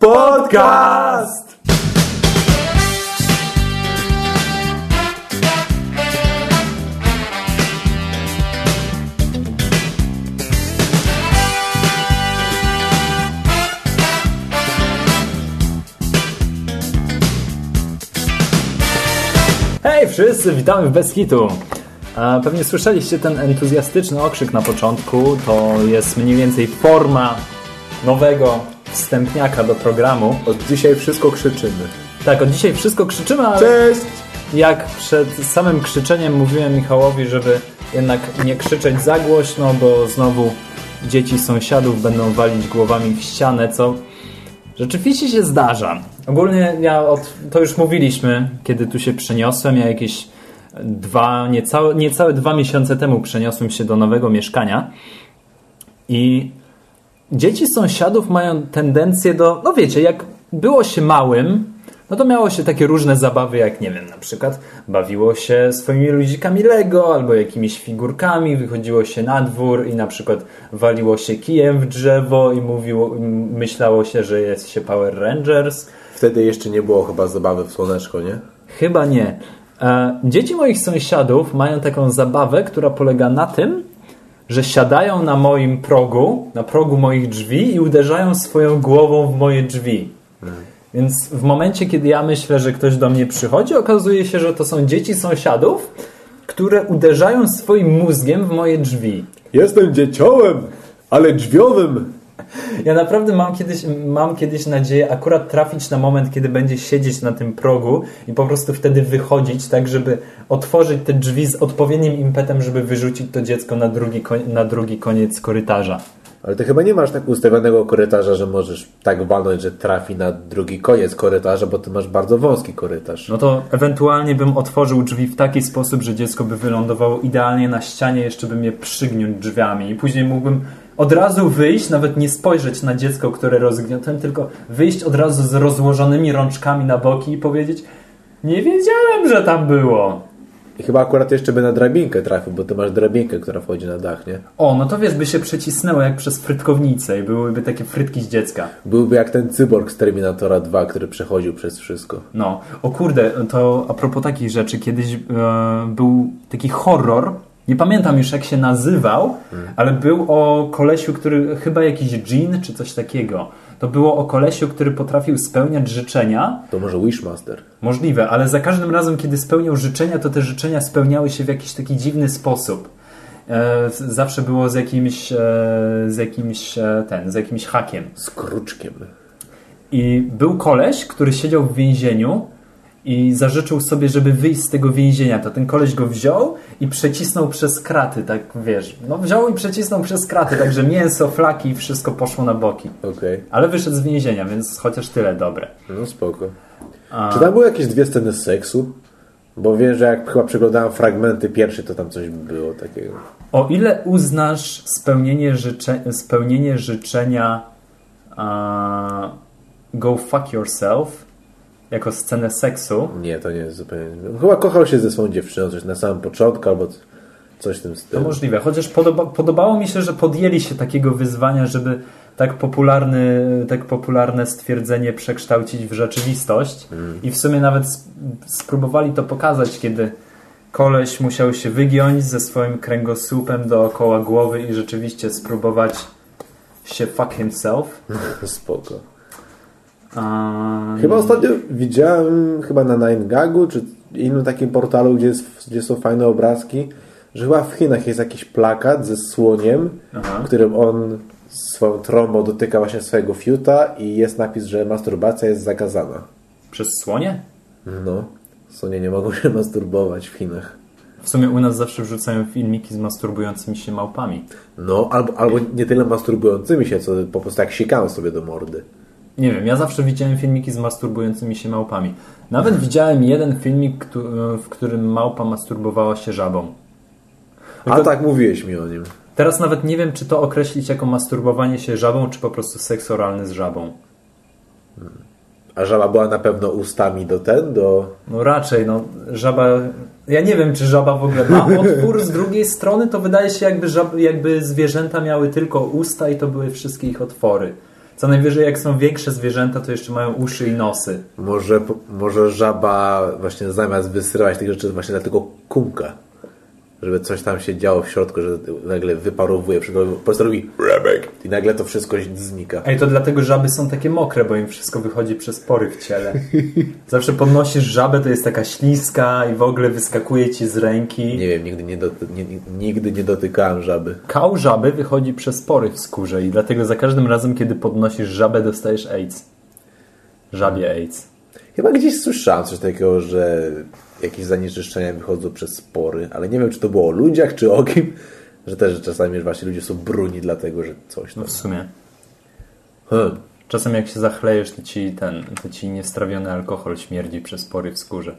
Podcast! Hej wszyscy, witamy w Beskitu. Pewnie słyszeliście ten entuzjastyczny okrzyk na początku. To jest mniej więcej forma nowego wstępniaka do programu. Od dzisiaj wszystko krzyczymy. Tak, od dzisiaj wszystko krzyczymy, ale Cześć! jak przed samym krzyczeniem mówiłem Michałowi, żeby jednak nie krzyczeć za głośno, bo znowu dzieci sąsiadów będą walić głowami w ścianę, co rzeczywiście się zdarza. Ogólnie ja od, to już mówiliśmy, kiedy tu się przeniosłem, ja jakieś dwa, niecałe, niecałe dwa miesiące temu przeniosłem się do nowego mieszkania i dzieci sąsiadów mają tendencję do, no wiecie, jak było się małym, no to miało się takie różne zabawy, jak nie wiem, na przykład bawiło się swoimi ludzikami Lego albo jakimiś figurkami, wychodziło się na dwór i na przykład waliło się kijem w drzewo i mówiło, myślało się, że jest się Power Rangers. Wtedy jeszcze nie było chyba zabawy w słoneczko, nie? Chyba nie. E, Dzieci moich sąsiadów mają taką zabawę, która polega na tym, że siadają na moim progu, na progu moich drzwi i uderzają swoją głową w moje drzwi. Więc w momencie, kiedy ja myślę, że ktoś do mnie przychodzi, okazuje się, że to są dzieci sąsiadów, które uderzają swoim mózgiem w moje drzwi. Jestem dzieciołem, ale drzwiowym. Ja naprawdę mam kiedyś, mam kiedyś nadzieję akurat trafić na moment, kiedy będzie siedzieć na tym progu i po prostu wtedy wychodzić, tak żeby otworzyć te drzwi z odpowiednim impetem, żeby wyrzucić to dziecko na drugi, na drugi koniec korytarza. Ale ty chyba nie masz tak ustawionego korytarza, że możesz tak walnąć, że trafi na drugi koniec korytarza, bo ty masz bardzo wąski korytarz. No to ewentualnie bym otworzył drzwi w taki sposób, że dziecko by wylądowało idealnie na ścianie, jeszcze bym je przygniótł drzwiami i później mógłbym od razu wyjść, nawet nie spojrzeć na dziecko, które rozgniotłem, tylko wyjść od razu z rozłożonymi rączkami na boki i powiedzieć nie wiedziałem, że tam było. I chyba akurat jeszcze by na drabinkę trafił, bo ty masz drabinkę, która wchodzi na dach, nie? O, no to wiesz, by się przecisnęło jak przez frytkownicę i byłyby takie frytki z dziecka. Byłby jak ten cyborg z Terminatora 2, który przechodził przez wszystko. No, o kurde, to a propos takich rzeczy, kiedyś e, był taki horror, nie pamiętam już jak się nazywał, ale był o kolesiu, który chyba jakiś dżin czy coś takiego. To było o kolesiu, który potrafił spełniać życzenia. To może Wishmaster. Możliwe, ale za każdym razem, kiedy spełniał życzenia, to te życzenia spełniały się w jakiś taki dziwny sposób. E, zawsze było z jakimś, e, z jakimś, e, ten, z jakimś hakiem. Z kruczkiem. I był koleś, który siedział w więzieniu i zażyczył sobie, żeby wyjść z tego więzienia. To ten koleś go wziął i przecisnął przez kraty, tak wiesz. No wziął i przecisnął przez kraty, także mięso, flaki i wszystko poszło na boki. Okej. Ale wyszedł z więzienia, więc chociaż tyle dobre. No spoko. Czy tam były jakieś dwie sceny seksu? Bo wiem, że jak chyba przeglądałem fragmenty pierwsze, to tam coś było takiego. O ile uznasz spełnienie, życze, spełnienie życzenia a, go fuck yourself jako scenę seksu, Nie, to nie jest zupełnie... Chyba kochał się ze swoją dziewczyną, coś na samym początku, albo coś w tym To stylu. możliwe, chociaż podoba, podobało mi się, że podjęli się takiego wyzwania, żeby tak, popularny, tak popularne stwierdzenie przekształcić w rzeczywistość i w sumie nawet sp- spróbowali to pokazać, kiedy koleś musiał się wygiąć ze swoim kręgosłupem dookoła głowy i rzeczywiście spróbować się fuck himself. Spoko. A, Chyba ostatnio widziałem, chyba na 9gagu, czy innym takim portalu, gdzie, jest, gdzie są fajne obrazki, że chyba w Chinach jest jakiś plakat ze słoniem, Aha. w którym on swoją trąbą dotyka właśnie swojego fiuta i jest napis, że masturbacja jest zakazana. Przez słonie? No, słonie nie mogą się masturbować w Chinach. W sumie u nas zawsze wrzucają filmiki z masturbującymi się małpami. No, albo, albo nie tyle masturbującymi się, co po prostu jak sikają sobie do mordy. Nie wiem, ja zawsze widziałem filmiki z masturbującymi się małpami. Nawet widziałem jeden filmik, w którym małpa masturbowała się żabą. A tak, mówiłeś mi o nim. Teraz nawet nie wiem, czy to określić jako masturbowanie się żabą, czy po prostu seks oralny z żabą. A żaba była na pewno ustami do ten, do... No raczej, no żaba... Ja nie wiem, czy żaba w ogóle ma otwór z drugiej strony, to wydaje się jakby, żab, jakby zwierzęta miały tylko usta i to były wszystkie ich otwory. Co najwyżej jak są większe zwierzęta, to jeszcze mają uszy i nosy. Może, może żaba właśnie zamiast wysyłać tych rzeczy właśnie dlatego kumka. Żeby coś tam się działo w środku, że nagle wyparowuje, po prostu robi nagle to wszystko znika. Ej, to dlatego żaby są takie mokre, bo im wszystko wychodzi przez pory w ciele. Zawsze podnosisz żabę, to jest taka śliska i w ogóle wyskakuje ci z ręki. Nie wiem, nigdy nie, doty nie, nigdy nie dotykałem żaby. Kał żaby wychodzi przez pory w skórze i dlatego za każdym razem, kiedy podnosisz żabę, dostajesz AIDS. Żabie AIDS. Chyba gdzieś słyszałem coś takiego, że jakieś zanieczyszczenia wychodzą przez spory, ale nie wiem, czy to było o ludziach, czy o kim, że też czasami właśnie ludzie są bruni dlatego, że coś tam. No w sumie. Hmm. Czasem jak się zachlejesz, to ci ten, to ci niestrawiony alkohol śmierdzi przez pory w skórze.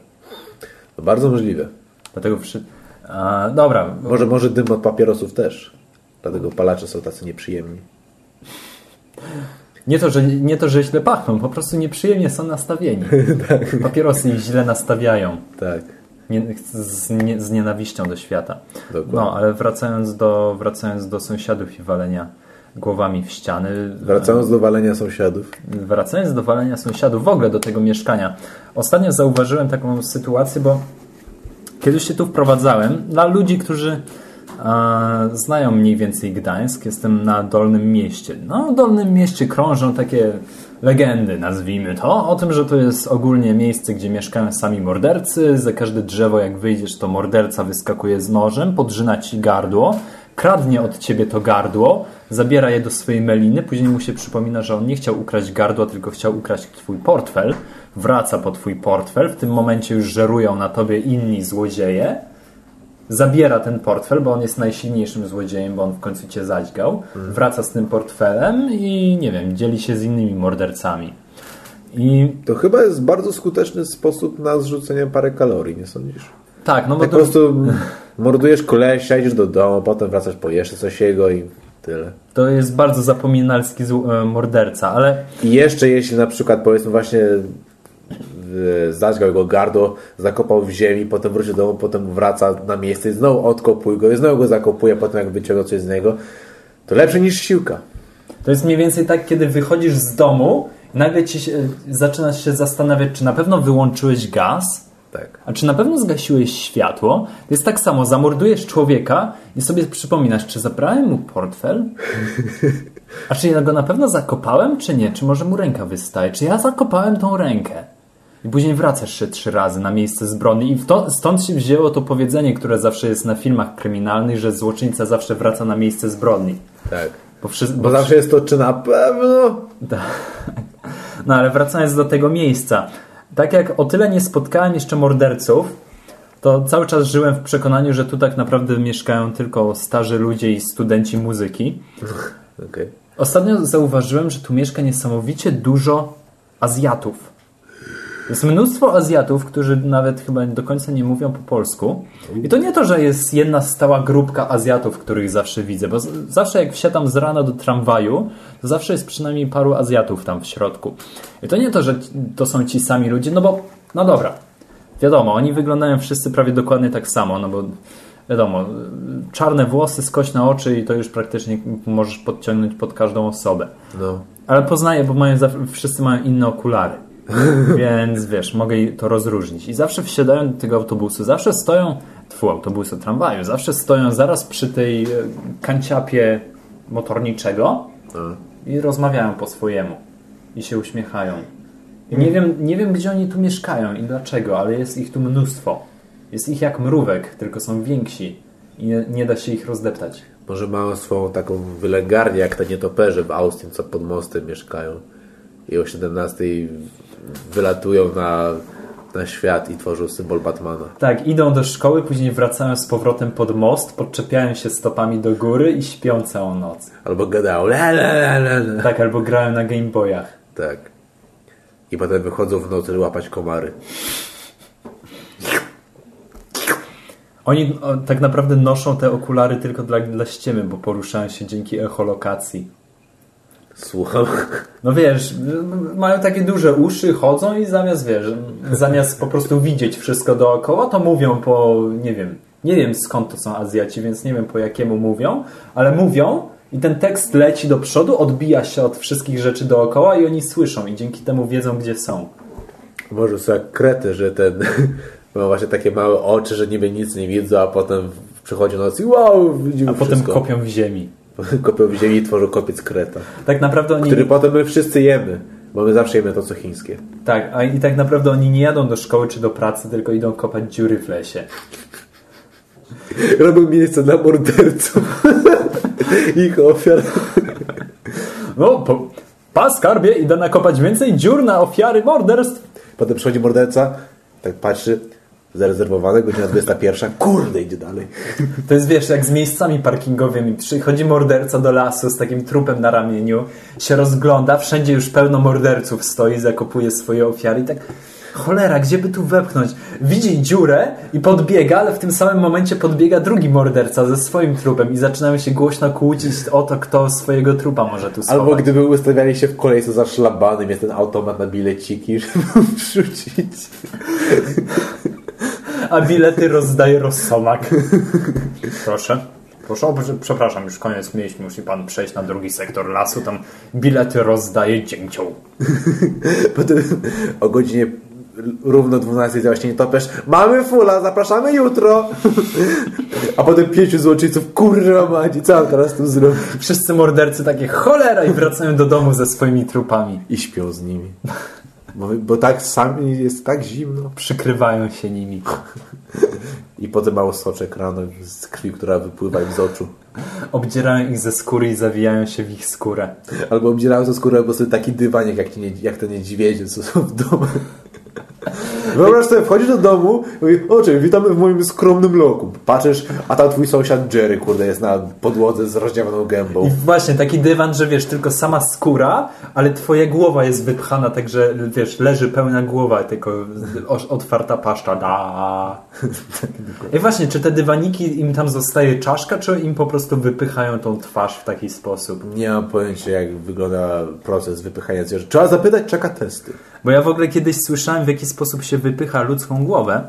To bardzo możliwe. Dlatego przy... A, dobra. Może, może dym od papierosów też. Dlatego palacze są tacy nieprzyjemni. Nie to, że, nie to, że źle pachną, po prostu nieprzyjemnie są nastawieni. tak. Papierosy ich źle nastawiają. Tak. Nie, z, nie, z, nienawiścią do świata. Dokładnie. No, ale wracając do, wracając do sąsiadów i walenia głowami w ściany. Wracając do walenia sąsiadów. Wracając do walenia sąsiadów, w ogóle do tego mieszkania. Ostatnio zauważyłem taką sytuację, bo kiedyś się tu wprowadzałem dla ludzi, którzy znają mniej więcej Gdańsk. Jestem na Dolnym Mieście. No, w Dolnym Mieście krążą takie legendy, nazwijmy to, o tym, że to jest ogólnie miejsce, gdzie mieszkają sami mordercy. Za każde drzewo, jak wyjdziesz, to morderca wyskakuje z nożem, podrzyna ci gardło, kradnie od ciebie to gardło, zabiera je do swojej meliny, później mu się przypomina, że on nie chciał ukraść gardła, tylko chciał ukraść twój portfel, wraca po twój portfel, w tym momencie już żerują na tobie inni złodzieje, zabiera ten portfel, bo on jest najsilniejszym złodziejem, bo on w końcu cię zadźgał, hmm. wraca z tym portfelem i nie wiem, dzieli się z innymi mordercami. I... To chyba jest bardzo skuteczny sposób na zrzucenie parę kalorii, nie sądzisz? Tak, no bo tak to... po prostu mordujesz kolesia, idziesz do domu, potem wracasz po jeszcze coś jego i tyle. To jest bardzo zapominalski e, morderca, ale... I jeszcze jeśli na przykład powiedzmy właśnie zaćgał jego gardło, zakopał w ziemi, potem wrócił do domu, potem wraca na miejsce i znowu odkopuj go i znowu go zakopuje, potem jak wyciąga coś z niego, to lepsze niż siłka. To jest mniej więcej tak, kiedy wychodzisz z domu i nagle ci się, zaczynasz się zastanawiać, czy na pewno wyłączyłeś gaz, tak. a czy na pewno zgasiłeś światło. To jest tak samo, zamordujesz człowieka i sobie przypominasz, czy zabrałem mu portfel? A czy ja go na pewno zakopałem, czy nie? Czy może mu ręka wystaje? Czy ja zakopałem tą rękę? I później wracasz się trzy razy na miejsce zbrodni. I to, stąd się wzięło to powiedzenie, które zawsze jest na filmach kryminalnych, że złoczyńca zawsze wraca na miejsce zbrodni. Tak. Bo, wszyscy, bo, bo zawsze jest to, czy na pewno. Tak. No ale wracając do tego miejsca. Tak jak o tyle nie spotkałem jeszcze morderców, to cały czas żyłem w przekonaniu, że tu tak naprawdę mieszkają tylko starzy ludzie i studenci muzyki. Okay. Ostatnio zauważyłem, że tu mieszka niesamowicie dużo Azjatów. Jest mnóstwo Azjatów, którzy nawet chyba do końca nie mówią po polsku. I to nie to, że jest jedna stała grupka Azjatów, których zawsze widzę, bo zawsze jak wsiadam z rana do tramwaju, to zawsze jest przynajmniej paru Azjatów tam w środku. I to nie to, że to są ci sami ludzie, no bo, no dobra, wiadomo, oni wyglądają wszyscy prawie dokładnie tak samo, no bo wiadomo, czarne włosy, skośne oczy i to już praktycznie możesz podciągnąć pod każdą osobę. No. Ale poznaję, bo mają, wszyscy mają inne okulary. Więc wiesz, mogę to rozróżnić. I zawsze wsiadają do tego autobusu, zawsze stoją, tfu, autobusu, tramwaju, zawsze stoją zaraz przy tej e, kanciapie motorniczego i rozmawiają po swojemu. I się uśmiechają. I nie wiem, nie wiem, gdzie oni tu mieszkają i dlaczego, ale jest ich tu mnóstwo. Jest ich jak mrówek, tylko są więksi i nie, nie da się ich rozdeptać. Może mają swoją taką wylegarnię, jak te nietoperze w Austin, co pod mostem mieszkają. I o 17 wylatują na, na świat i tworzą symbol Batmana. Tak, idą do szkoły, później wracają z powrotem pod most, podczepiają się stopami do góry i śpią całą noc. Albo gadają. La, la, la, la. Tak, albo grają na Gameboyach. Tak. I potem wychodzą w nocy łapać komary. Oni tak naprawdę noszą te okulary tylko dla, dla ściemy, bo poruszają się dzięki echolokacji. Słucham. No wiesz, mają takie duże uszy, chodzą i zamiast, wiesz, zamiast po prostu widzieć wszystko dookoła, to mówią po, nie wiem, nie wiem skąd to są Azjaci, więc nie wiem po jakiemu mówią, ale mówią I ten tekst leci do przodu, odbija się od wszystkich rzeczy dookoła i oni słyszą i dzięki temu wiedzą, gdzie są. Może są jak krety, że ten ma właśnie takie małe oczy, że niby nic nie widzą, a potem przychodzi noc i wow, widzimy A potem wszystko. kopią w ziemi. kopią w ziemi i tworzą kopiec kreta, Tak naprawdę oni... który potem my wszyscy jemy, bo my zawsze jemy to, co chińskie. Tak, a i tak naprawdę oni nie jadą do szkoły czy do pracy, tylko idą kopać dziury w lesie. Robią miejsce dla morderców. Ich ofiar. No, po, pa skarbie, idę nakopać więcej dziur na ofiary morderstw. Potem przychodzi morderca, tak patrzy, zarezerwowane, godzina 21, kurde, idzie dalej. To jest, wiesz, jak z miejscami parkingowymi. Przychodzi morderca do lasu z takim trupem na ramieniu, się rozgląda, wszędzie już pełno morderców stoi, zakopuje swoje ofiary i tak cholera, gdzie by tu wepchnąć? Widzi dziurę i podbiega, ale w tym samym momencie podbiega drugi morderca ze swoim trupem i zaczynają się głośno kłócić o to, kto swojego trupa może tu schować. Albo gdyby ustawiali się w kolejce za szlabanem, jest ten automat na bileciki, żeby wrzucić. A bilety rozdaje Rossomak. Proszę. Proszę, o, przepraszam, już koniec mieliśmy, musi pan przejść na drugi sektor lasu, tam bilety rozdaje dzięcioł. Potem o godzinie równo 12 właśnie nie topesz. Mamy fula, zapraszamy jutro. A potem pięciu złoczyńców, kurwa macie, co mam teraz tu zrobić? Wszyscy mordercy takie cholera i wracają do domu ze swoimi trupami. I śpią z nimi. Bo, bo tak sami jest tak zimno. Przykrywają się nimi. I potem mało soczek rano z krwi, która wypływa im z oczu. Obdzierają ich ze skóry i zawijają się w ich skórę. Albo obdzierają ze skórę, bo sobie taki dywanik, jak, nie, jak te niedźwiedzie, co są w domu. Wyobraź sobie, wchodzisz do domu i mówisz, o cześć, witamy w moim skromnym loku. Patrzysz, a tam twój sąsiad Jerry, kurde, jest na podłodze z rozdziawaną gębą. I właśnie taki dywan, że wiesz, tylko sama skóra, ale twoja głowa jest wypchana, także wiesz, leży pełna głowa, tylko otwarta paszcza. Da. I właśnie, czy te dywaniki im tam zostaje czaszka, czy im po prostu wypychają tą twarz w taki sposób? Nie mam pojęcia, jak wygląda proces wypychania zwierząt. Trzeba zapytać, czeka testy. Bo ja w ogóle kiedyś słyszałem, w jaki sposób się wypycha ludzką głowę.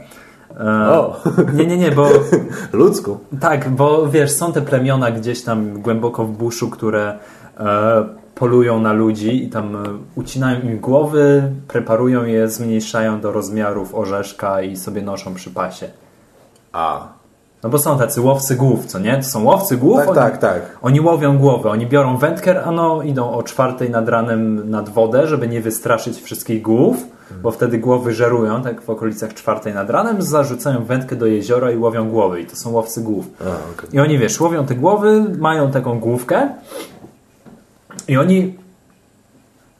E, O! Nie, nie, nie, bo Ludzką. Tak, bo wiesz, są te plemiona gdzieś tam głęboko w buszu, które e, polują na ludzi i tam e, ucinają im głowy, preparują je, zmniejszają do rozmiarów orzeszka i sobie noszą przy pasie. A. No bo są tacy łowcy głów, co nie? To są łowcy głów. Tak, oni, tak, tak. Oni łowią głowy, oni biorą wędkę rano, idą o czwartej nad ranem nad wodę, żeby nie wystraszyć wszystkich głów, bo wtedy głowy żerują, tak w okolicach czwartej nad ranem, zarzucają wędkę do jeziora i łowią głowy. I to są łowcy głów. A, okej. I oni, wiesz, łowią te głowy, mają taką główkę i oni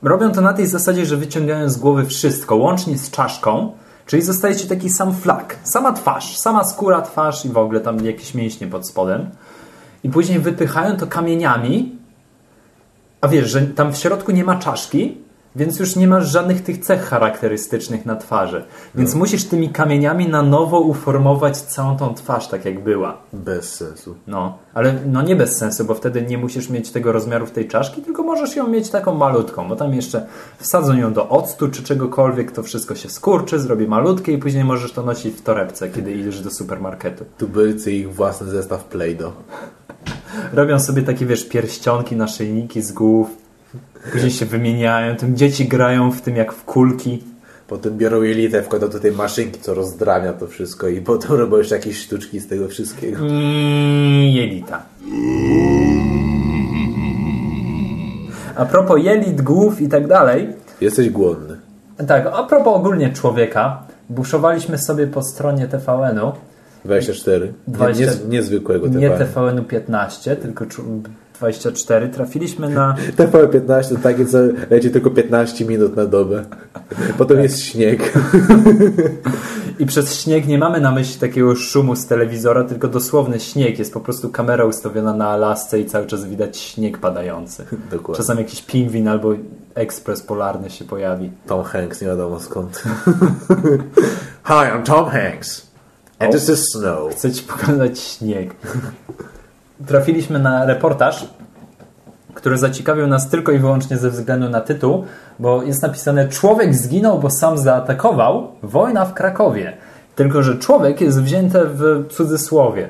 robią to na tej zasadzie, że wyciągają z głowy wszystko, łącznie z czaszką, czyli zostaje ci taki sam flak, sama twarz, sama skóra, twarz i w ogóle tam jakieś mięśnie pod spodem. I później wypychają to kamieniami, a wiesz, że tam w środku nie ma czaszki, więc już nie masz żadnych tych cech charakterystycznych na twarzy. Więc musisz tymi kamieniami na nowo uformować całą tą twarz, tak jak była. Bez sensu. No, ale no nie bez sensu, bo wtedy nie musisz mieć tego rozmiaru w tej czaszki, tylko możesz ją mieć taką malutką, bo tam jeszcze wsadzą ją do octu czy czegokolwiek, to wszystko się skurczy, zrobi malutkie i później możesz to nosić w torebce, kiedy idziesz do supermarketu. Tubylcy ich własny zestaw Play-Doh. Robią sobie takie, wiesz, pierścionki, naszyjniki z głów, później się wymieniają, tym dzieci grają w tym jak w kulki. Potem biorą jelitę, wkładają do tej maszynki, co rozdramia to wszystko i potem robią jeszcze jakieś sztuczki z tego wszystkiego. Mm, jelita. A propos jelit, głów i tak dalej, Jesteś głodny. Tak, a propos ogólnie człowieka, buszowaliśmy sobie po stronie TVN-u, 24. Nie, 20. nie, niezwykłego nie TVN. TVN-u 15, tylko 24, trafiliśmy na... TV15 to takie, co leci tylko 15 minut na dobę. Potem jest śnieg. I przez śnieg nie mamy na myśli takiego szumu z telewizora, tylko dosłowny śnieg. Jest po prostu kamera ustawiona na Alasce i cały czas widać śnieg padający. Dokładnie. Czasem jakiś pingwin albo ekspres polarny się pojawi. Tom Hanks, nie wiadomo skąd. Hi, I'm Tom Hanks. And this is snow. Chcę ci pokazać śnieg. Trafiliśmy na reportaż, który zaciekawił nas tylko i wyłącznie ze względu na tytuł, bo jest napisane Człowiek zginął, bo sam zaatakował. Wojna w Krakowie. Tylko, że człowiek jest wzięte w cudzysłowie.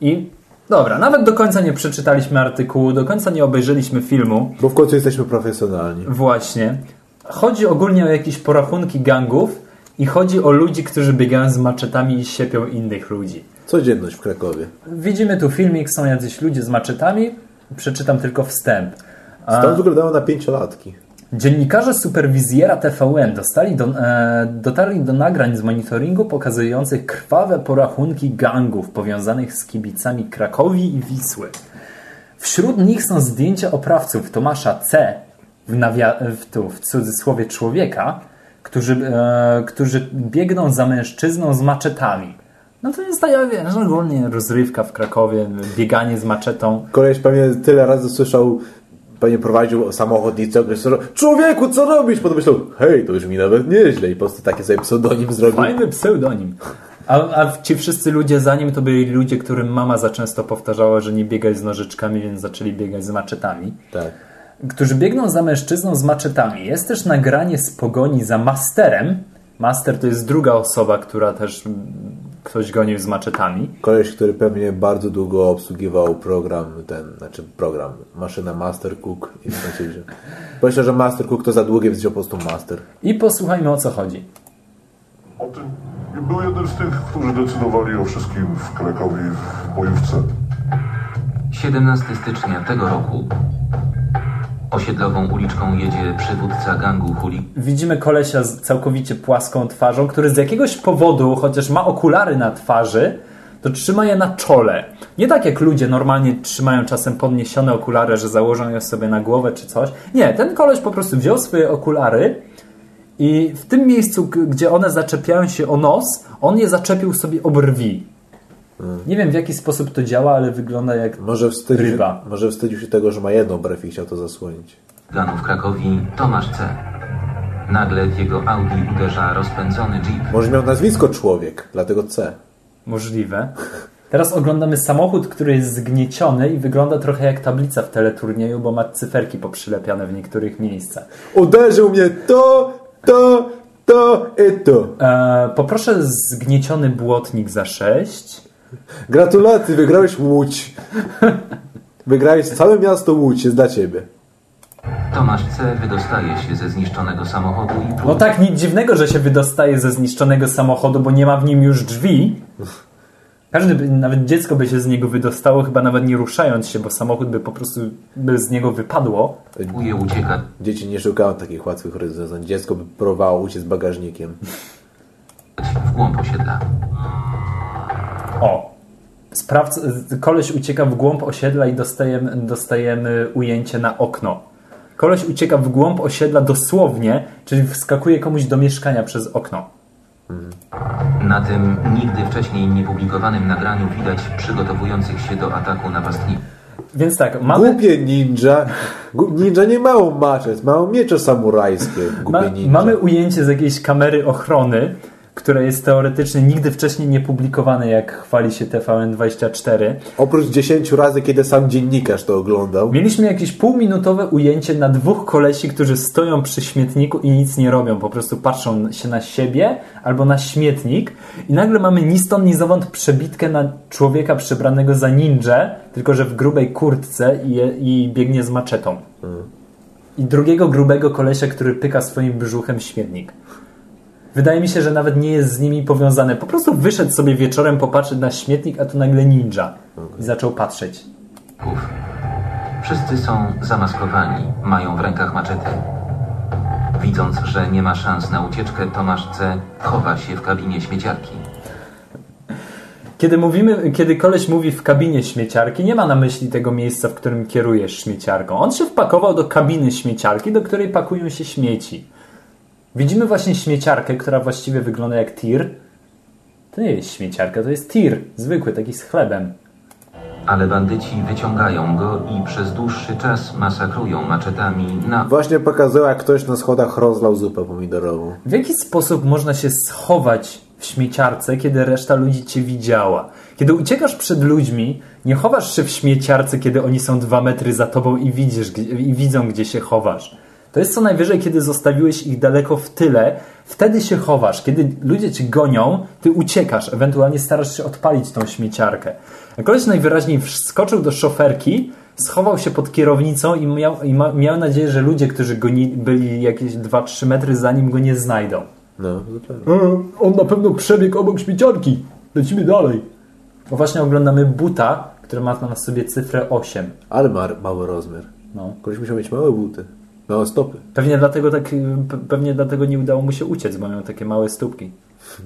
I Dobra, nawet do końca nie przeczytaliśmy artykułu, do końca nie obejrzeliśmy filmu. Bo w końcu jesteśmy profesjonalni. Właśnie. Chodzi ogólnie o jakieś porachunki gangów i chodzi o ludzi, którzy biegają z maczetami i siepią innych ludzi. Codzienność w Krakowie. Widzimy tu filmik, są jacyś ludzie z maczetami. Przeczytam tylko wstęp. A Stąd wyglądało na pięciolatki. dziennikarze superwizjera TVN dostali do, e, dotarli do nagrań z monitoringu pokazujących krwawe porachunki gangów powiązanych z kibicami Krakowi i Wisły. Wśród nich są zdjęcia oprawców Tomasza C. w, nawia- w, tu, w cudzysłowie człowieka, którzy, e, którzy biegną za mężczyzną z maczetami. No to jest taka, wiesz, ogólnie rozrywka w Krakowie, bieganie z maczetą. Koleś pewnie tyle razy słyszał, pewnie prowadził samochód i słyszał, człowieku, co robisz? Potem myślał, hej, to już mi nawet nieźle. I po prostu taki sobie pseudonim zrobił. Fajny pseudonim. A, a ci wszyscy ludzie za nim to byli ludzie, którym mama za często powtarzała, że nie biegaj z nożyczkami, więc zaczęli biegać z maczetami. Tak. Którzy biegną za mężczyzną z maczetami. Jest też nagranie z pogoni za masterem. Master to jest druga osoba, która też mm, ktoś gonił z maczetami. Koleś, który pewnie bardzo długo obsługiwał program, ten, znaczy program, maszyna Master Cook. I. Myślę, że Master Cook to za długie, więc wziął po prostu Master. I posłuchajmy o co chodzi. O tym był jeden z tych, którzy decydowali o wszystkim w Krakowie w bojówce. 17 stycznia tego roku osiedlową uliczką jedzie przywódca gangu huli Widzimy kolesia z całkowicie płaską twarzą, który z jakiegoś powodu, chociaż ma okulary na twarzy, to trzyma je na czole. Nie tak jak ludzie normalnie trzymają czasem podniesione okulary, że założą je sobie na głowę czy coś. Nie, ten koleś po prostu wziął swoje okulary i w tym miejscu, gdzie one zaczepiają się o nos, on je zaczepił sobie o brwi. Nie wiem w jaki sposób to działa, ale wygląda jak Może wstydził, ryba. może wstydził się tego, że ma jedną brew i chciał to zasłonić. gangu w Krakowi Tomasz C. Nagle w jego Audi uderza rozpędzony jeep. Może miał nazwisko człowiek, dlatego C. Możliwe. Teraz oglądamy samochód, który jest zgnieciony i wygląda trochę jak tablica w teleturnieju, bo ma cyferki poprzylepiane w niektórych miejscach. Uderzył mnie to, to, to i to. E, poproszę zgnieciony błotnik za 6. Gratulacje, wygrałeś Łódź. Wygrałeś całe miasto Łódź, jest dla ciebie. Tomasz C. wydostaje się ze zniszczonego samochodu i No próbuje tak, nic dziwnego, że się wydostaje ze zniszczonego samochodu, bo nie ma w nim już drzwi. Każdy, by, nawet dziecko by się z niego wydostało, chyba nawet nie ruszając się, bo samochód by po prostu by z niego wypadło. uciekać Dzieci nie szukają takich łatwych rozwiązań. Dziecko by próbowało uciec z bagażnikiem. w głąb osiedla. O. Sprawca, koleś ucieka w głąb osiedla i dostajemy, dostajemy ujęcie na okno. Koleś ucieka w głąb osiedla dosłownie, czyli wskakuje komuś do mieszkania przez okno. Na tym nigdy wcześniej niepublikowanym nagraniu widać przygotowujących się do ataku napastników. Więc tak, mamy, Głupie ninja. Ninja nie mają maczet, mają miecze samurajskie. Głupie ma, ninja. mamy ujęcie z jakiejś kamery ochrony, które jest teoretycznie nigdy wcześniej nie publikowane, jak chwali się TVN24. Oprócz 10 razy, kiedy sam dziennikarz to oglądał. Mieliśmy jakieś półminutowe ujęcie na dwóch kolesi, którzy stoją przy śmietniku i nic nie robią. Po prostu patrzą się na siebie albo na śmietnik i nagle mamy ni stąd, ni zowąd przebitkę na człowieka przebranego za ninja, tylko że w grubej kurtce i, i biegnie z maczetą. I drugiego grubego kolesia, który pyka swoim brzuchem śmietnik. Wydaje mi się, że nawet nie jest z nimi powiązane. Po prostu wyszedł sobie wieczorem popatrzeć na śmietnik, a tu nagle ninja. I zaczął patrzeć. Wszyscy są zamaskowani, mają w rękach maczety. Widząc, że nie ma szans na ucieczkę, Tomasz C. chowa się w kabinie śmieciarki. Kiedy mówimy, kiedy koleś mówi w kabinie śmieciarki, nie ma na myśli tego miejsca, w którym kierujesz śmieciarką. On się wpakował do kabiny śmieciarki, do której pakują się śmieci. Widzimy właśnie śmieciarkę, która właściwie wygląda jak tir. To nie jest śmieciarka, to jest tir, zwykły, taki z chlebem. Ale bandyci wyciągają go i przez dłuższy czas masakrują maczetami na Właśnie pokazał, jak ktoś na schodach rozlał zupę pomidorową. W jaki sposób można się schować w śmieciarce, kiedy reszta ludzi cię widziała? Kiedy uciekasz przed ludźmi, nie chowasz się w śmieciarce, kiedy oni są dwa metry za tobą i, widzisz, i widzą, gdzie się chowasz. To jest co najwyżej, kiedy zostawiłeś ich daleko w tyle, wtedy się chowasz. Kiedy ludzie cię gonią, ty uciekasz, ewentualnie starasz się odpalić tą śmieciarkę. A koleś najwyraźniej wskoczył do szoferki, schował się pod kierownicą i miał, i ma, miał nadzieję, że ludzie, którzy goni, byli jakieś 2-3 metry za nim, go nie znajdą. No, zupełnie. E, on na pewno przebiegł obok śmieciarki. Lecimy dalej. Bo właśnie oglądamy buta, który ma na sobie cyfrę 8. Ale ma mały rozmiar. No. Koleś musiał mieć małe buty. Małe stopy. Pewnie dlatego, tak, pe- pewnie dlatego nie udało mu się uciec, bo miał takie małe stópki.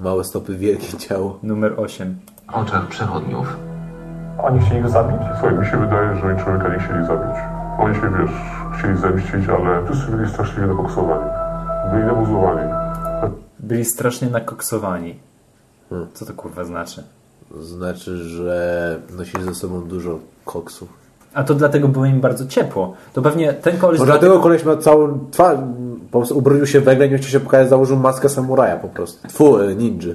Małe stopy, wielkie ciało. Numer 8. W oczach przechodniów. Oni chcieli go zabić? Słuchaj, mi się wydaje, że oni człowieka nie chcieli zabić. Oni się, wiesz, chcieli zemścić, ale wszyscy byli straszliwie nakoksowani. Byli nabuzowani. Byli strasznie nakoksowani. Co to kurwa znaczy? Znaczy, że nosili ze sobą dużo koksów. A to dlatego było im bardzo ciepło. To pewnie ten koleś... Może dlatego koleś ma całą twarz, po prostu ubrudził się węglem, nie chciał się pokazać, założył maskę samuraja po prostu. Tfu, e, ninja.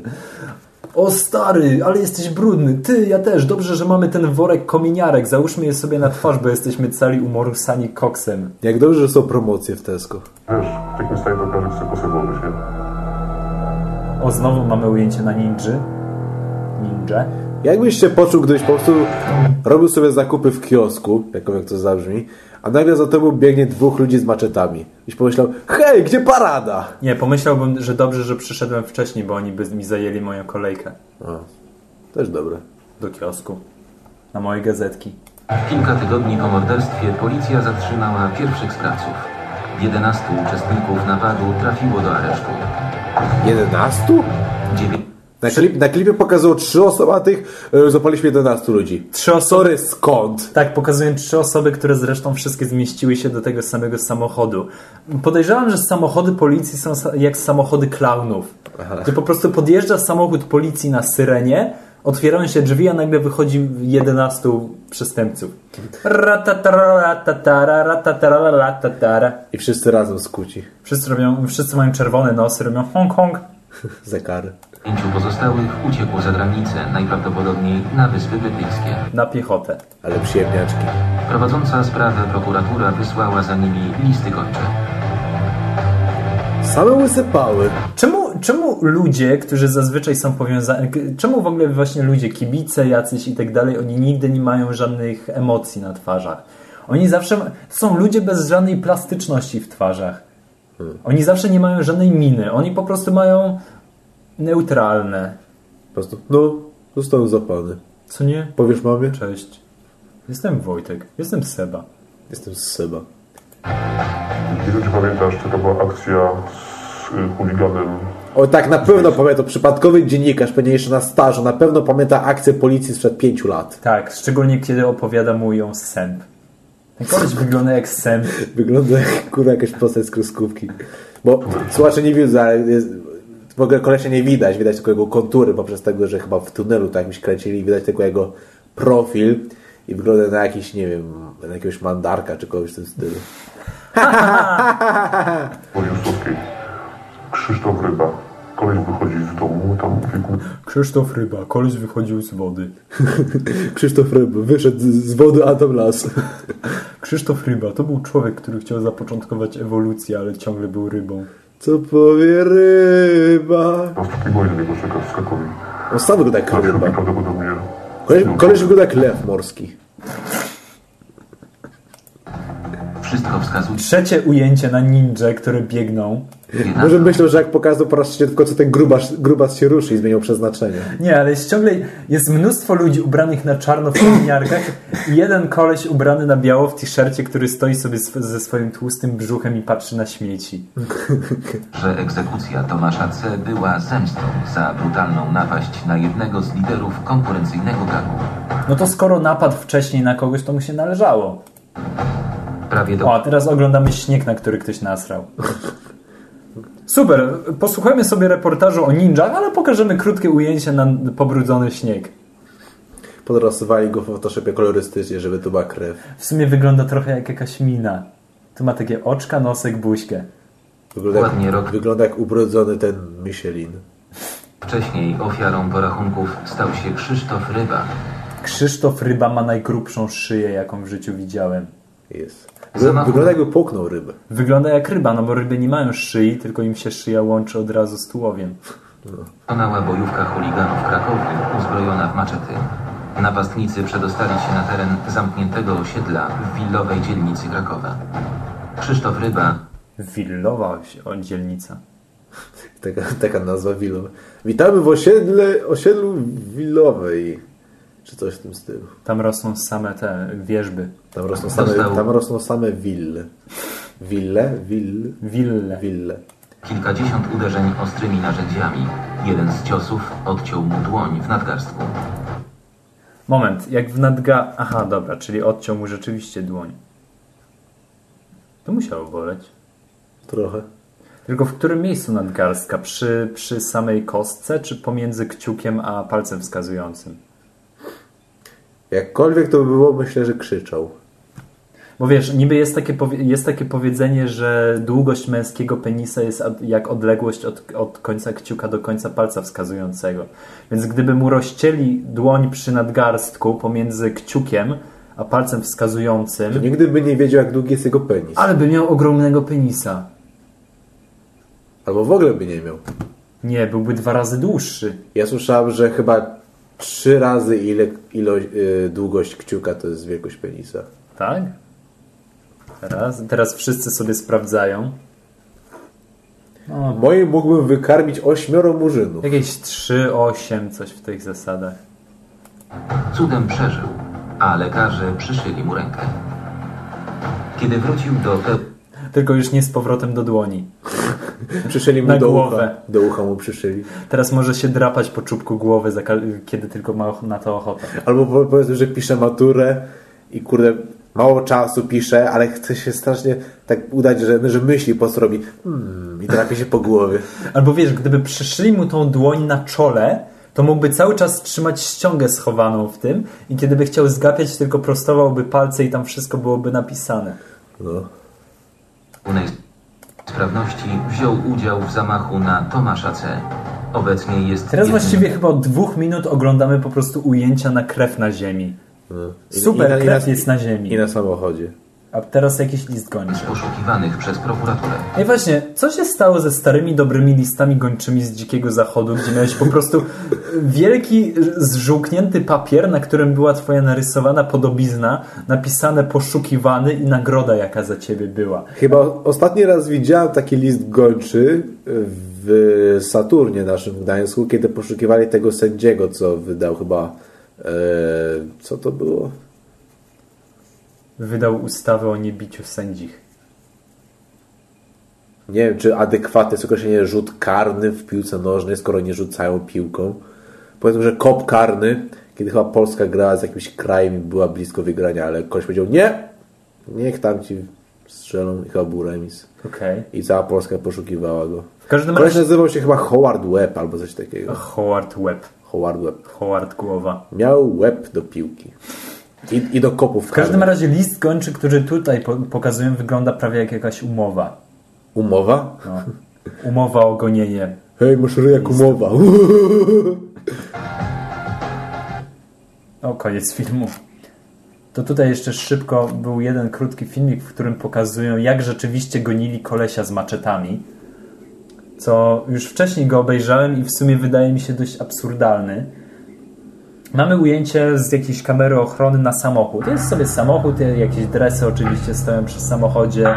O stary, ale jesteś brudny. Ty, ja też. Dobrze, że mamy ten worek kominiarek. Załóżmy je sobie na twarz, bo jesteśmy cali umorusani koksem. Jak dobrze, że są promocje w Tesco. Wiesz, w takim stanie to każdy chce nie? O, znowu mamy ujęcie na ninży. Ninja. Jakbyś się poczuł, gdybyś po prostu robił sobie zakupy w kiosku, jakkolwiek to zabrzmi, a nagle za tobą biegnie dwóch ludzi z maczetami. Iś pomyślał, hej, gdzie parada? Nie, pomyślałbym, że dobrze, że przyszedłem wcześniej, bo oni by mi zajęli moją kolejkę O, też dobre. do kiosku. Na moje gazetki. Kilka tygodni po morderstwie policja zatrzymała pierwszych sprawców. 11 uczestników napadu trafiło do aresztu. 11? Dziewię- Na, klip, na klipie pokazało trzy osoby, a tych e, zapaliśmy 11 ludzi. Trzy osoby. Sorry, skąd? Tak, pokazuję trzy osoby, które zresztą wszystkie zmieściły się do tego samego samochodu. Podejrzewam, że samochody policji są jak samochody klaunów. Gdzie po prostu podjeżdża samochód policji na syrenie, otwierają się drzwi, a nagle wychodzi 11 przestępców. I wszyscy razem skuci. Wszyscy, robią, wszyscy mają czerwone nosy, robią Hong Kong. Za kary. Pięciu pozostałych uciekło za granicę, najprawdopodobniej na Wyspy Brytyjskie. Na piechotę. Ale przyjemniaczki. Prowadząca sprawę prokuratura wysłała za nimi listy gończe. Same łysypały. Czemu, czemu ludzie, którzy zazwyczaj są powiązani, czemu w ogóle właśnie ludzie, kibice jacyś i tak dalej, oni nigdy nie mają żadnych emocji na twarzach? Oni zawsze, to są ludzie bez żadnej plastyczności w twarzach. Oni zawsze nie mają żadnej miny, oni po prostu mają neutralne. Po prostu, no, został zapany. Co nie? Powiesz mamie? Cześć. Jestem Wojtek, jestem Seba. Jestem z Seba. Nie wiem, czy pamiętasz, taka była akcja z y, chuliganem. O tak, na pewno pamiętam. Przypadkowy dziennikarz, pewnie jeszcze na stażu, na pewno pamięta akcję policji sprzed pięciu lat. Tak, szczególnie kiedy opowiada mu ją sęp. Ten koleś wygląda jak sęp. Wygląda jak kurwa jakaś postać z kreskówki. Bo słuchacze nie widzą, ale jest, w ogóle kolesia nie widać, widać tylko jego kontury poprzez tego, że chyba w tunelu tak jakimś kręcili, widać tylko jego profil i wygląda na jakiś, nie wiem, na jakiegoś mandarka czy kogoś w tym stylu. Słowskiej. Krzysztof Ryba. Koleś wychodzi z domu, tam w wieku Krzysztof Ryba, koleś wychodził z wody. Krzysztof Ryb wyszedł z- z wody Adam Las. Krzysztof Ryba to był człowiek, który chciał zapoczątkować ewolucję, ale ciągle był rybą. Co powie ryba? na Stopniego do niego czeka w Krakowie. On sam wygląda jak ryba. prawdopodobnie... Koleś, koleś wygląda jak lew morski. Wszystko wskazuje Trzecie ujęcie na ninja, które biegną. Może myślał, że jak pokazał po raz trzeci, tylko co ten grubas, grubas się ruszy i zmienił przeznaczenie. Nie, ale jest ciągle jest mnóstwo ludzi ubranych na czarno w kominiarkach i jeden koleś ubrany na biało w t-shircie, który stoi sobie sw- ze swoim tłustym brzuchem i patrzy na śmieci. że egzekucja Tomasza C. była zemstą za brutalną napaść na jednego z liderów konkurencyjnego gangu. No to skoro napadł wcześniej na kogoś, to mu się należało. Prawie do O, a teraz oglądamy śnieg, na który ktoś nasrał. Super, posłuchajmy sobie reportażu o ninjach, ale pokażemy krótkie ujęcie na pobrudzony śnieg. Podrasowali go w Photoshopie kolorystycznie, żeby to była krew. W sumie wygląda trochę jak jakaś mina. Tu ma takie oczka, nosek, buźkę. Wygląda Ładnie jak, rok. wygląda jak ubrudzony ten Michelin. Wcześniej ofiarą porachunków stał się Krzysztof Ryba. Krzysztof Ryba ma najgrubszą szyję, jaką w życiu widziałem. Jest. Wygląda jakby połknął rybę. Wygląda jak ryba, no bo ryby nie mają szyi, tylko im się szyja łączy od razu z tułowiem. Tonęła bojówka chuliganów Krakowy, uzbrojona w maczety. Napastnicy przedostali się na teren zamkniętego osiedla w willowej dzielnicy Krakowa. Krzysztof Ryba Willowa dzielnica. Taka, taka nazwa willowa. Witamy w osiedle, osiedlu willowej. Czy coś w tym stylu. Tam rosną same te wierzby. Tam rosną same, tam rosną same wille. Wille? Will? Wille. Wille. kilkadziesiąt uderzeń ostrymi narzędziami. Jeden z ciosów odciął mu dłoń w nadgarstku. Moment, jak w nadga... Aha, dobra, czyli odciął mu rzeczywiście dłoń. To musiało boleć. Trochę. Tylko w którym miejscu nadgarstka? Przy, przy samej kostce, czy pomiędzy kciukiem a palcem wskazującym? Jakkolwiek to by było, myślę, że krzyczał. Bo wiesz, niby jest takie, jest takie powiedzenie, że długość męskiego penisa jest jak odległość od, od końca kciuka do końca palca wskazującego. Więc gdyby mu rozcięli dłoń przy nadgarstku pomiędzy kciukiem a palcem wskazującym, Nigdy by nie wiedział, jak długi jest jego penis. ale by miał ogromnego penisa. Albo w ogóle by nie miał. Nie, byłby dwa razy dłuższy. Ja słyszałem, że chyba trzy razy ile, ilo, y, długość kciuka to jest wielkość penisa. Tak? Teraz, teraz wszyscy sobie sprawdzają. Moim mógłbym wykarmić ośmioro murzynów. Jakieś 3, 8, coś w tych zasadach. Cudem przeżył, a lekarze przyszyli mu rękę. Kiedy wrócił do Tylko już nie z powrotem do dłoni. Przyszyli mu Na do głowę. ucha. Do ucha mu przyszyli. Teraz może się drapać po czubku głowy, kiedy tylko ma na to ochotę. Albo po- powiedzmy, że pisze maturę i kurde, mało czasu pisze, ale chce się strasznie tak udać, że, że myśli po co robi. Hmm, I drapie się po głowie. Albo wiesz, gdyby przyszyli mu tą dłoń na czole, to mógłby cały czas trzymać ściągę schowaną w tym i kiedy by chciał zgapiać, tylko prostowałby palce i tam wszystko byłoby napisane. No. Pełnej sprawności wziął udział w zamachu na Tomasza C. Obecnie jest Teraz jednym- właściwie chyba od dwóch minut oglądamy po prostu ujęcia na krew na ziemi. no. I- Super, i na- i krew na- jest na ziemi. I na samochodzie. A teraz jakiś list gończy. poszukiwanych przez prokuraturę. Ej właśnie, co się stało ze starymi, dobrymi listami gończymi z Dzikiego Zachodu, gdzie miałeś po prostu wielki, zżółknięty papier, na którym była twoja narysowana podobizna, napisane poszukiwany i nagroda, jaka za ciebie była. Chyba ostatni raz widziałem taki list gończy w Saturnie naszym w Gdańsku, kiedy poszukiwali tego sędziego, co wydał chyba. E, co to było? Wydał ustawę o niebiciu sędzich. Nie wiem, czy adekwatne jest określenie rzut karny w piłce nożnej, skoro nie rzucają piłką. Powiedzmy, że kop karny, kiedy chyba Polska grała z jakimś krajem i była blisko wygrania, ale ktoś powiedział nie, niech tam ci strzelą i chyba był remis. Okej. I cała Polska poszukiwała go. W każdym Koleś razie... nazywał się chyba Howard Webb albo coś takiego. Howard Webb. Howard Webb. Howard Głowa. Miał łeb do piłki. I, i do kopów W każdym razie list gończy, który tutaj po pokazują, wygląda prawie jak jakaś umowa. Umowa? No. Umowa o gonienie. Hej, masz ryjak umowa. O, koniec filmu. To tutaj jeszcze szybko był jeden krótki filmik, w którym pokazują, jak rzeczywiście gonili kolesia z maczetami. Co już wcześniej go obejrzałem i w sumie wydaje mi się dość absurdalny. Mamy ujęcie z jakiejś kamery ochrony na samochód. Jest sobie samochód, jakieś dresy oczywiście stoją przy samochodzie.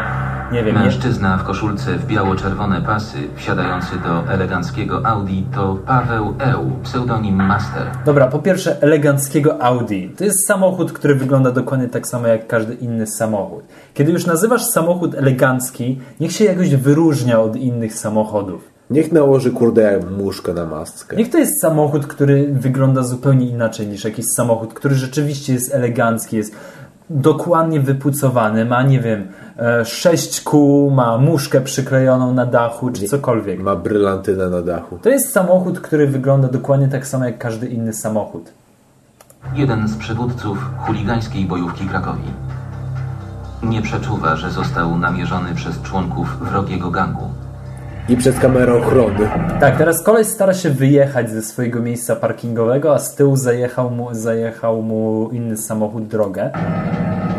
Nie wiem, nie, Mężczyzna w koszulce w biało-czerwone pasy, wsiadający do eleganckiego Audi, to Paweł Eł, pseudonim Master. Dobra, po pierwsze eleganckiego Audi. To jest samochód, który wygląda dokładnie tak samo jak każdy inny samochód. Kiedy już nazywasz samochód elegancki, niech się jakoś wyróżnia od innych samochodów. Niech nałoży kurde jak muszkę na maskę. Niech to jest samochód, który wygląda zupełnie inaczej niż jakiś samochód, który rzeczywiście jest elegancki, jest dokładnie wypucowany, ma, nie wiem, e, sześć kół, ma muszkę przyklejoną na dachu, czy cokolwiek. Ma brylantynę na dachu. To jest samochód, który wygląda dokładnie tak samo jak każdy inny samochód. Jeden z przywódców chuligańskiej bojówki Krakowi. Nie przeczuwa, że został namierzony przez członków wrogiego gangu. I przez kamerę ochrony. Tak, teraz koleś stara się wyjechać ze swojego miejsca parkingowego, a z tyłu zajechał mu, zajechał mu inny samochód drogę.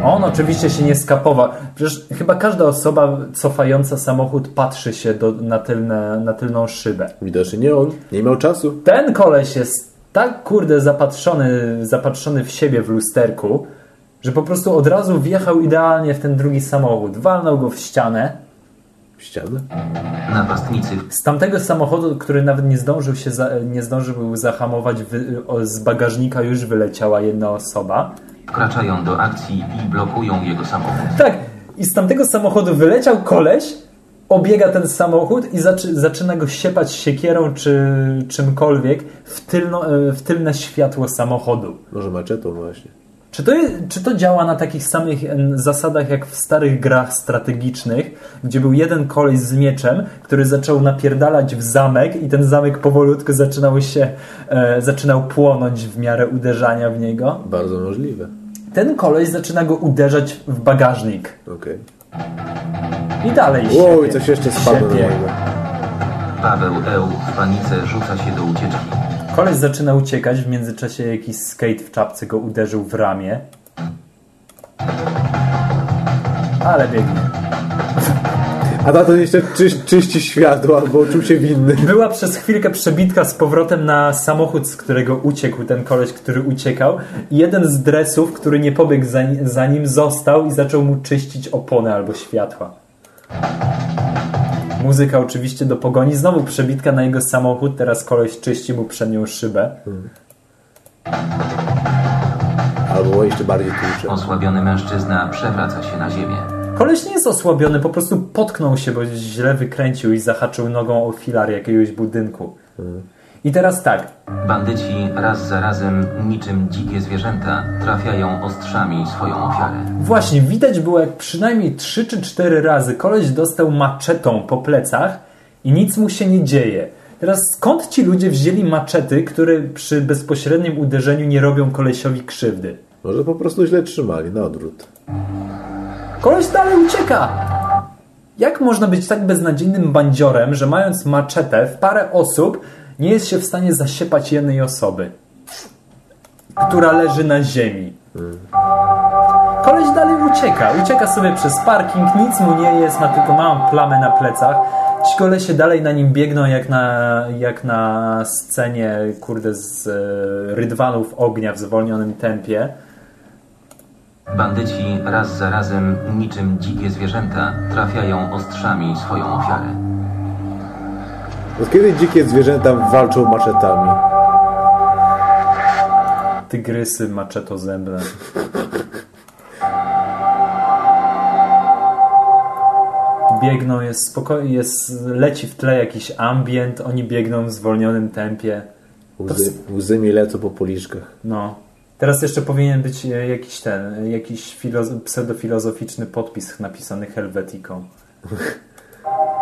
On oczywiście się nie skapował. Przecież chyba każda osoba cofająca samochód patrzy się do, na, tylne, na tylną szybę. Widocznie nie on. Nie miał czasu. Ten koleś jest tak kurde zapatrzony, zapatrzony w siebie w lusterku, że po prostu od razu wjechał idealnie w ten drugi samochód. Walnął go w ścianę. W ścianę? Napastnicy Z tamtego samochodu, który nawet nie zdążył się za, nie zdążył zahamować, wy, z bagażnika już wyleciała jedna osoba. wkraczają do akcji i blokują jego samochód. Tak, i z tamtego samochodu wyleciał koleś, obiega ten samochód i zaczy, zaczyna go siepać siekierą czy czymkolwiek w, tylno, e, w tylne światło samochodu. Może maczetą właśnie. Czy to, czy to działa na takich samych zasadach jak w starych grach strategicznych, gdzie był jeden koleś z mieczem, który zaczął napierdalać w zamek i ten zamek powolutku zaczynał się, e, zaczynał płonąć w miarę uderzania w niego? Bardzo możliwe. Ten koleś zaczyna go uderzać w bagażnik. Okej. I dalej Oj, siepie. coś jeszcze spadło na Siepie. mojego. Paweł Eł w panice rzuca się do ucieczki. Koleś zaczyna uciekać, w międzyczasie jakiś skate w czapce go uderzył w ramię. Ale biegnie. A tato jeszcze czyś, czyści światło, albo czuł się winny. Była przez chwilkę przebitka z powrotem na samochód, z którego uciekł ten koleś, który uciekał. I jeden z dresów, który nie pobiegł za, za nim, został i zaczął mu czyścić opony albo światła. Muzyka oczywiście do pogoni. Znowu przebitka na jego samochód. Teraz koleś czyści mu przednią szybę. Albo jeszcze bardziej tłucze. Osłabiony mężczyzna przewraca się na ziemię. Koleś nie jest osłabiony, po prostu potknął się, bo źle wykręcił i zahaczył nogą o filar jakiegoś budynku. I teraz tak. Bandyci raz za razem, niczym dzikie zwierzęta, trafiają ostrzami swoją ofiarę. Właśnie, widać było jak przynajmniej 3 czy 4 razy koleś dostał maczetą po plecach i nic mu się nie dzieje. Teraz skąd ci ludzie wzięli maczety, które przy bezpośrednim uderzeniu nie robią kolesiowi krzywdy? Może po prostu źle trzymali, na odwrót. Koleś dalej ucieka! Jak można być tak beznadziejnym bandziorem, że mając maczetę w parę osób nie jest się w stanie zasiepać jednej osoby, która leży na ziemi? Koleś dalej ucieka. Ucieka sobie przez parking, nic mu nie jest, ma tylko małą plamę na plecach. Ci kolesie dalej na nim biegną jak na, jak na scenie, kurde, z e, rydwanów ognia w zwolnionym tempie. Bandyci raz za razem, niczym dzikie zwierzęta, trafiają ostrzami swoją ofiarę. Od kiedy dzikie zwierzęta walczą maczetami? Tygrysy maczetozębne. Biegną, jest spokojnie, jest, leci w tle jakiś ambient, oni biegną w zwolnionym tempie. Łzy, łzy mi lecą po policzkach. No. Teraz jeszcze powinien być e, jakiś ten, e, jakiś filozo- pseudofilozoficzny podpis napisany helwetiką.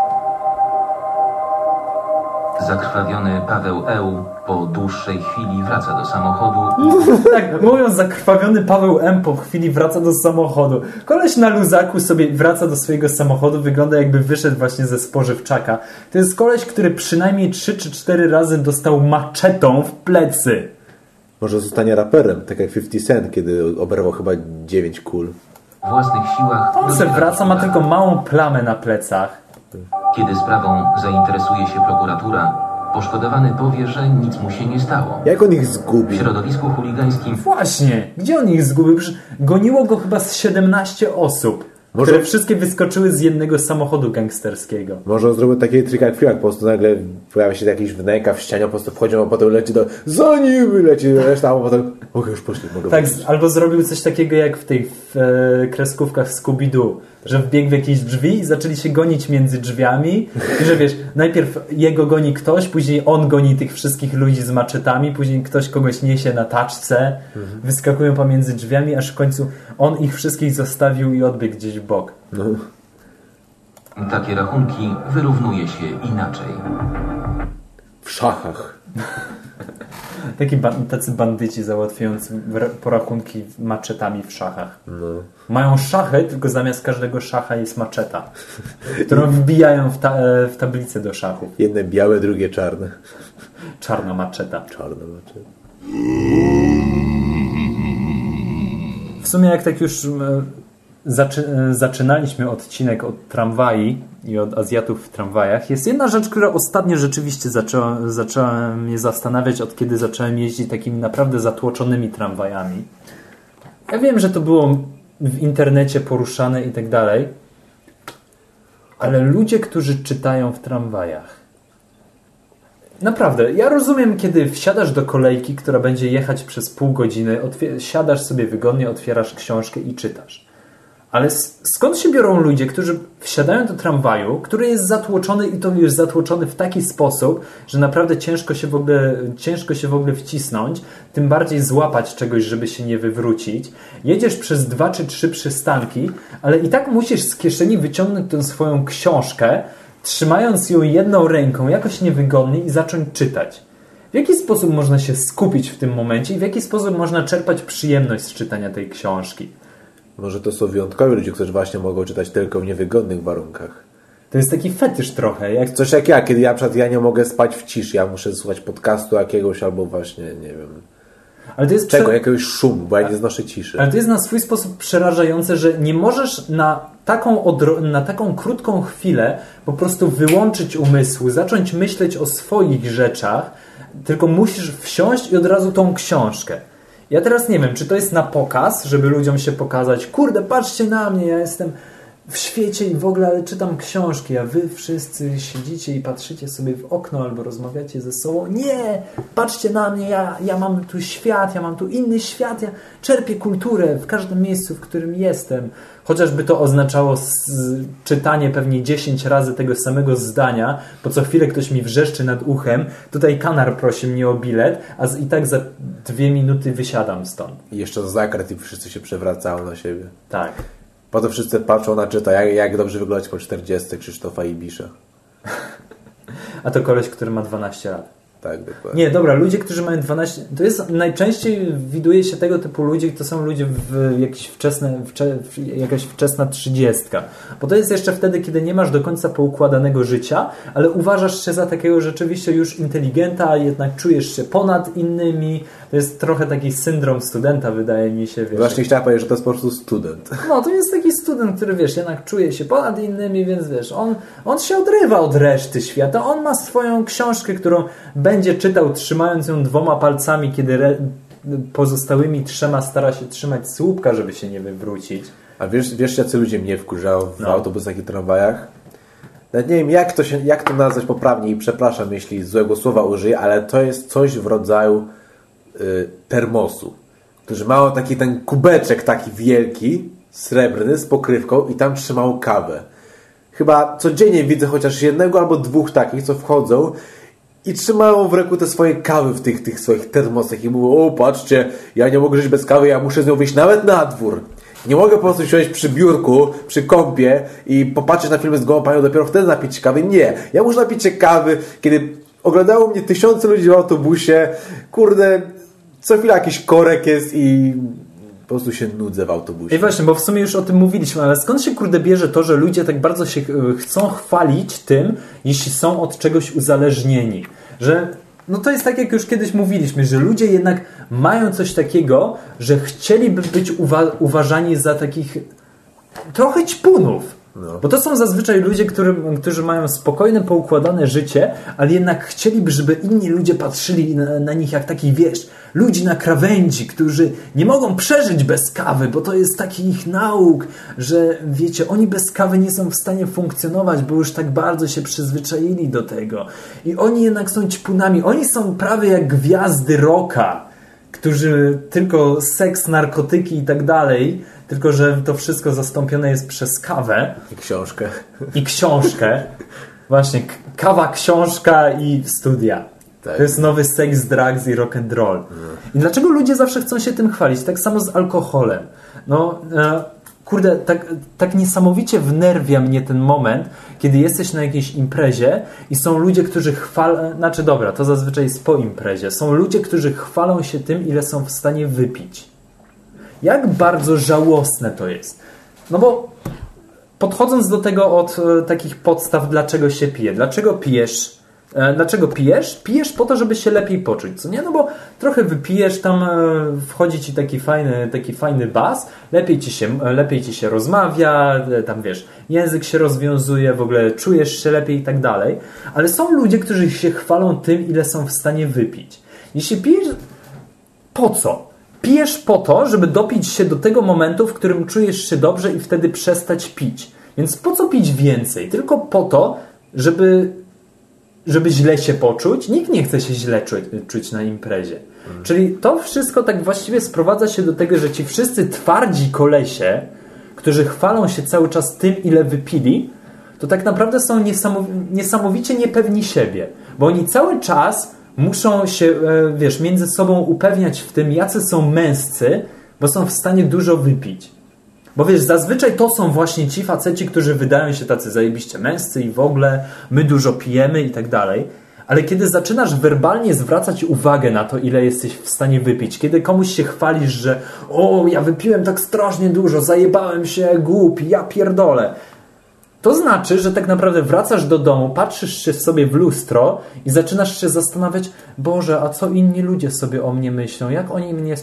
Zakrwawiony Paweł Eł po dłuższej chwili wraca do samochodu Tak, mówiąc zakrwawiony Paweł M. po chwili wraca do samochodu. Koleś na luzaku sobie wraca do swojego samochodu, wygląda jakby wyszedł właśnie ze spożywczaka. To jest koleś, który przynajmniej 3 czy 4 razy dostał maczetą w plecy. Może zostanie raperem, tak jak 50 Cent, kiedy oberwał chyba 9 kul. w własnych siłach. On se wraca, ma tylko małą plamę na plecach. Kiedy sprawą zainteresuje się prokuratura, poszkodowany powie, że nic mu się nie stało. Jak on ich W zgubi? środowisku chuligańskim Właśnie, gdzie on ich zgubił? Przecież goniło go chyba z 17 osób, Może- które wszystkie wyskoczyły z jednego samochodu gangsterskiego. Może on zrobił taki trik jak w filmach, po prostu nagle pojawia się jakiś wnęka w ścianie, po prostu wchodzą, a potem leci do za nim leci reszta, a potem okej, już poszli, mogę Tak, z- albo zrobił coś takiego jak w tych e, kreskówkach Scooby-Doo, że wbiegł w jakieś drzwi i zaczęli się gonić między drzwiami i że wiesz, najpierw jego goni ktoś, później on goni tych wszystkich ludzi z maczetami, później ktoś kogoś niesie na taczce, wyskakują pomiędzy drzwiami, aż w końcu on ich wszystkich zostawił i odbiegł gdzieś w bok. No. takie rachunki wyrównuje się inaczej. W szachach. Taki ba- tacy bandyci załatwiający ra- porachunki maczetami w szachach. No. Mają szachy, tylko zamiast każdego szacha jest maczeta, którą wbijają w, ta- w tablicę do szachów. Jedne białe, drugie czarne. Czarna maczeta. Czarne znaczy. W w sumie jak tak już e, zaczy, zaczynaliśmy odcinek od tramwaj i od Azjatów w tramwajach, jest jedna rzecz, która ostatnio rzeczywiście zaczęła, zaczęła mnie zastanawiać, od kiedy zacząłem jeździć takimi naprawdę zatłoczonymi tramwajami. Ja wiem, że to było w internecie poruszane i tak dalej, ale ludzie, którzy czytają w tramwajach. Naprawdę, ja rozumiem, kiedy wsiadasz do kolejki, która będzie jechać przez pół godziny, siadasz sobie wygodnie, otwierasz książkę i czytasz. Ale skąd się biorą ludzie, którzy wsiadają do tramwaju, który jest zatłoczony i to już zatłoczony w taki sposób, że naprawdę ciężko się w ogóle, ciężko się w ogóle wcisnąć, tym bardziej złapać czegoś, żeby się nie wywrócić. Jedziesz przez dwa czy trzy przystanki, ale i tak musisz z kieszeni wyciągnąć tę swoją książkę, trzymając ją jedną ręką jakoś niewygodnie i zacząć czytać. W jaki sposób można się skupić w tym momencie i w jaki sposób można czerpać przyjemność z czytania tej książki? Może to są wyjątkowi ludzie, którzy właśnie mogą czytać tylko w niewygodnych warunkach. To jest taki fetysz trochę, jak Coś jak ja, kiedy ja, na przykład, ja nie mogę spać w ciszy, ja muszę słuchać podcastu jakiegoś albo właśnie, nie wiem, Ale to jest czego, prze- jakiegoś szumu, bo ja nie znoszę ciszy. Ale to jest na swój sposób przerażające, że nie możesz na taką, odro- na taką krótką chwilę po prostu wyłączyć umysłu, zacząć myśleć o swoich rzeczach, tylko musisz wsiąść i od razu tą książkę. Ja teraz nie wiem, czy to jest na pokaz, żeby ludziom się pokazać, kurde, patrzcie na mnie, ja jestem w świecie i w ogóle, ale czytam książki, a wy wszyscy siedzicie i patrzycie sobie w okno albo rozmawiacie ze sobą. Nie, patrzcie na mnie, ja, ja mam tu świat, ja mam tu inny świat, ja czerpię kulturę w każdym miejscu, w którym jestem. Chociażby to oznaczało czytanie pewnie 10 razy tego samego zdania, po co chwilę ktoś mi wrzeszczy nad uchem, tutaj kanar prosi mnie o bilet, a i tak za dwie minuty wysiadam stąd. I jeszcze zakręt i wszyscy się przewracają na siebie. Tak. Potem wszyscy patrzą na czyta, jak, jak dobrze wyglądać po 40 Krzysztofa Ibisza. A to koleś, który ma 12 lat. Tak, dokładnie. Nie, dobra, ludzie, którzy mają 12. To jest najczęściej widuje się tego typu ludzi, to są ludzie w jakieś wczesne, wcze, jakaś wczesna trzydziestka. Bo to jest jeszcze wtedy, kiedy nie masz do końca poukładanego życia, ale uważasz się za takiego rzeczywiście już inteligenta, jednak czujesz się ponad innymi. To jest trochę taki syndrom studenta, wydaje mi się. Wiesz, Właśnie chciałem powiedzieć, że to jest po prostu student. no, to jest taki student, który wiesz, jednak czuje się ponad innymi, więc wiesz, on, on się odrywa od reszty świata. On ma swoją książkę, którą będzie czytał, trzymając ją dwoma palcami, kiedy pozostałymi trzema stara się trzymać słupka, żeby się nie wywrócić. A wiesz, wiesz jacy ludzie mnie wkurzają w No. autobusach i tramwajach? Nawet nie wiem, jak to, się, jak to nazwać poprawnie i przepraszam, jeśli złego słowa użyję, ale to jest coś w rodzaju y, termosu, którzy mają taki ten kubeczek taki wielki, srebrny, z pokrywką i tam trzymają kawę. Chyba codziennie widzę chociaż jednego albo dwóch takich, co wchodzą i trzymają w ręku te swoje kawy w tych, tych swoich termosach i mówią, o patrzcie, ja nie mogę żyć bez kawy, ja muszę z nią wyjść nawet na dwór. Nie mogę po prostu siąść przy biurku, przy kąpie i popatrzeć na filmy z gołą panią, dopiero wtedy napić się kawy. Nie, ja muszę napić się kawy, kiedy oglądało mnie tysiące ludzi w autobusie, kurde, co chwila jakiś korek jest i po prostu się nudzę w autobusie. I właśnie, bo w sumie już o tym mówiliśmy, ale skąd się kurde bierze to, że ludzie tak bardzo się e, chcą chwalić tym, jeśli są od czegoś uzależnieni? Że no to jest tak, jak już kiedyś mówiliśmy, że ludzie jednak mają coś takiego, że chcieliby być uwa- uważani za takich trochę ćpunów. Bo to są zazwyczaj ludzie, którym, którzy mają spokojne, poukładane życie, ale jednak chcieliby, żeby inni ludzie patrzyli na, na nich jak taki, wiesz, ludzi na krawędzi, którzy nie mogą przeżyć bez kawy, bo to jest taki ich nauk, że wiecie, oni bez kawy nie są w stanie funkcjonować, bo już tak bardzo się przyzwyczaili do tego. I oni jednak są ćpunami. Oni są prawie jak gwiazdy rocka którzy tylko seks, narkotyki i tak dalej, tylko że to wszystko zastąpione jest przez kawę I książkę. i książkę. Właśnie, kawa, książka i studia. Tak. To jest nowy seks, drugs i rock and roll. I dlaczego ludzie zawsze chcą się tym chwalić? Tak samo z alkoholem. No, e, kurde, tak, tak niesamowicie wnerwia mnie ten moment, kiedy jesteś na jakiejś imprezie i są ludzie, którzy chwalą, znaczy dobra, to zazwyczaj jest po imprezie, są ludzie, którzy chwalą się tym, ile są w stanie wypić. Jak bardzo żałosne to jest. No bo podchodząc do tego od e, takich podstaw, dlaczego się pije, dlaczego pijesz E, Dlaczego pijesz? Pijesz po to, żeby się lepiej poczuć, co nie? No bo trochę wypijesz, tam e, wchodzi ci taki fajny, taki fajny bas, lepiej ci, się, lepiej ci się rozmawia, tam wiesz, język się rozwiązuje, w ogóle czujesz się lepiej i tak dalej. Ale są ludzie, którzy się chwalą tym, ile są w stanie wypić. Jeśli pijesz, po co? Pijesz po to, żeby dopić się do tego momentu, w którym czujesz się dobrze i wtedy przestać pić. Więc po co pić więcej? Tylko po to, żeby, żeby źle się poczuć. Nikt nie chce się źle czuć, czuć na imprezie. Czyli to wszystko tak właściwie sprowadza się do tego, że ci wszyscy twardzi kolesie, którzy chwalą się cały czas tym, ile wypili, to tak naprawdę są niesamow- niesamowicie niepewni siebie. Bo oni cały czas muszą się, e, wiesz, między sobą upewniać w tym, jacy są męscy, bo są w stanie dużo wypić. Bo wiesz, zazwyczaj to są właśnie ci faceci, którzy wydają się tacy zajebiście męscy i w ogóle my dużo pijemy i tak dalej. Ale kiedy zaczynasz werbalnie zwracać uwagę na to, ile jesteś w stanie wypić, kiedy komuś się chwalisz, że o, ja wypiłem tak strasznie dużo, zajebałem się głupi, ja pierdolę. To znaczy, że tak naprawdę wracasz do domu, patrzysz się sobie w lustro i zaczynasz się zastanawiać, Boże, a co inni ludzie sobie o mnie myślą? Jak oni mnie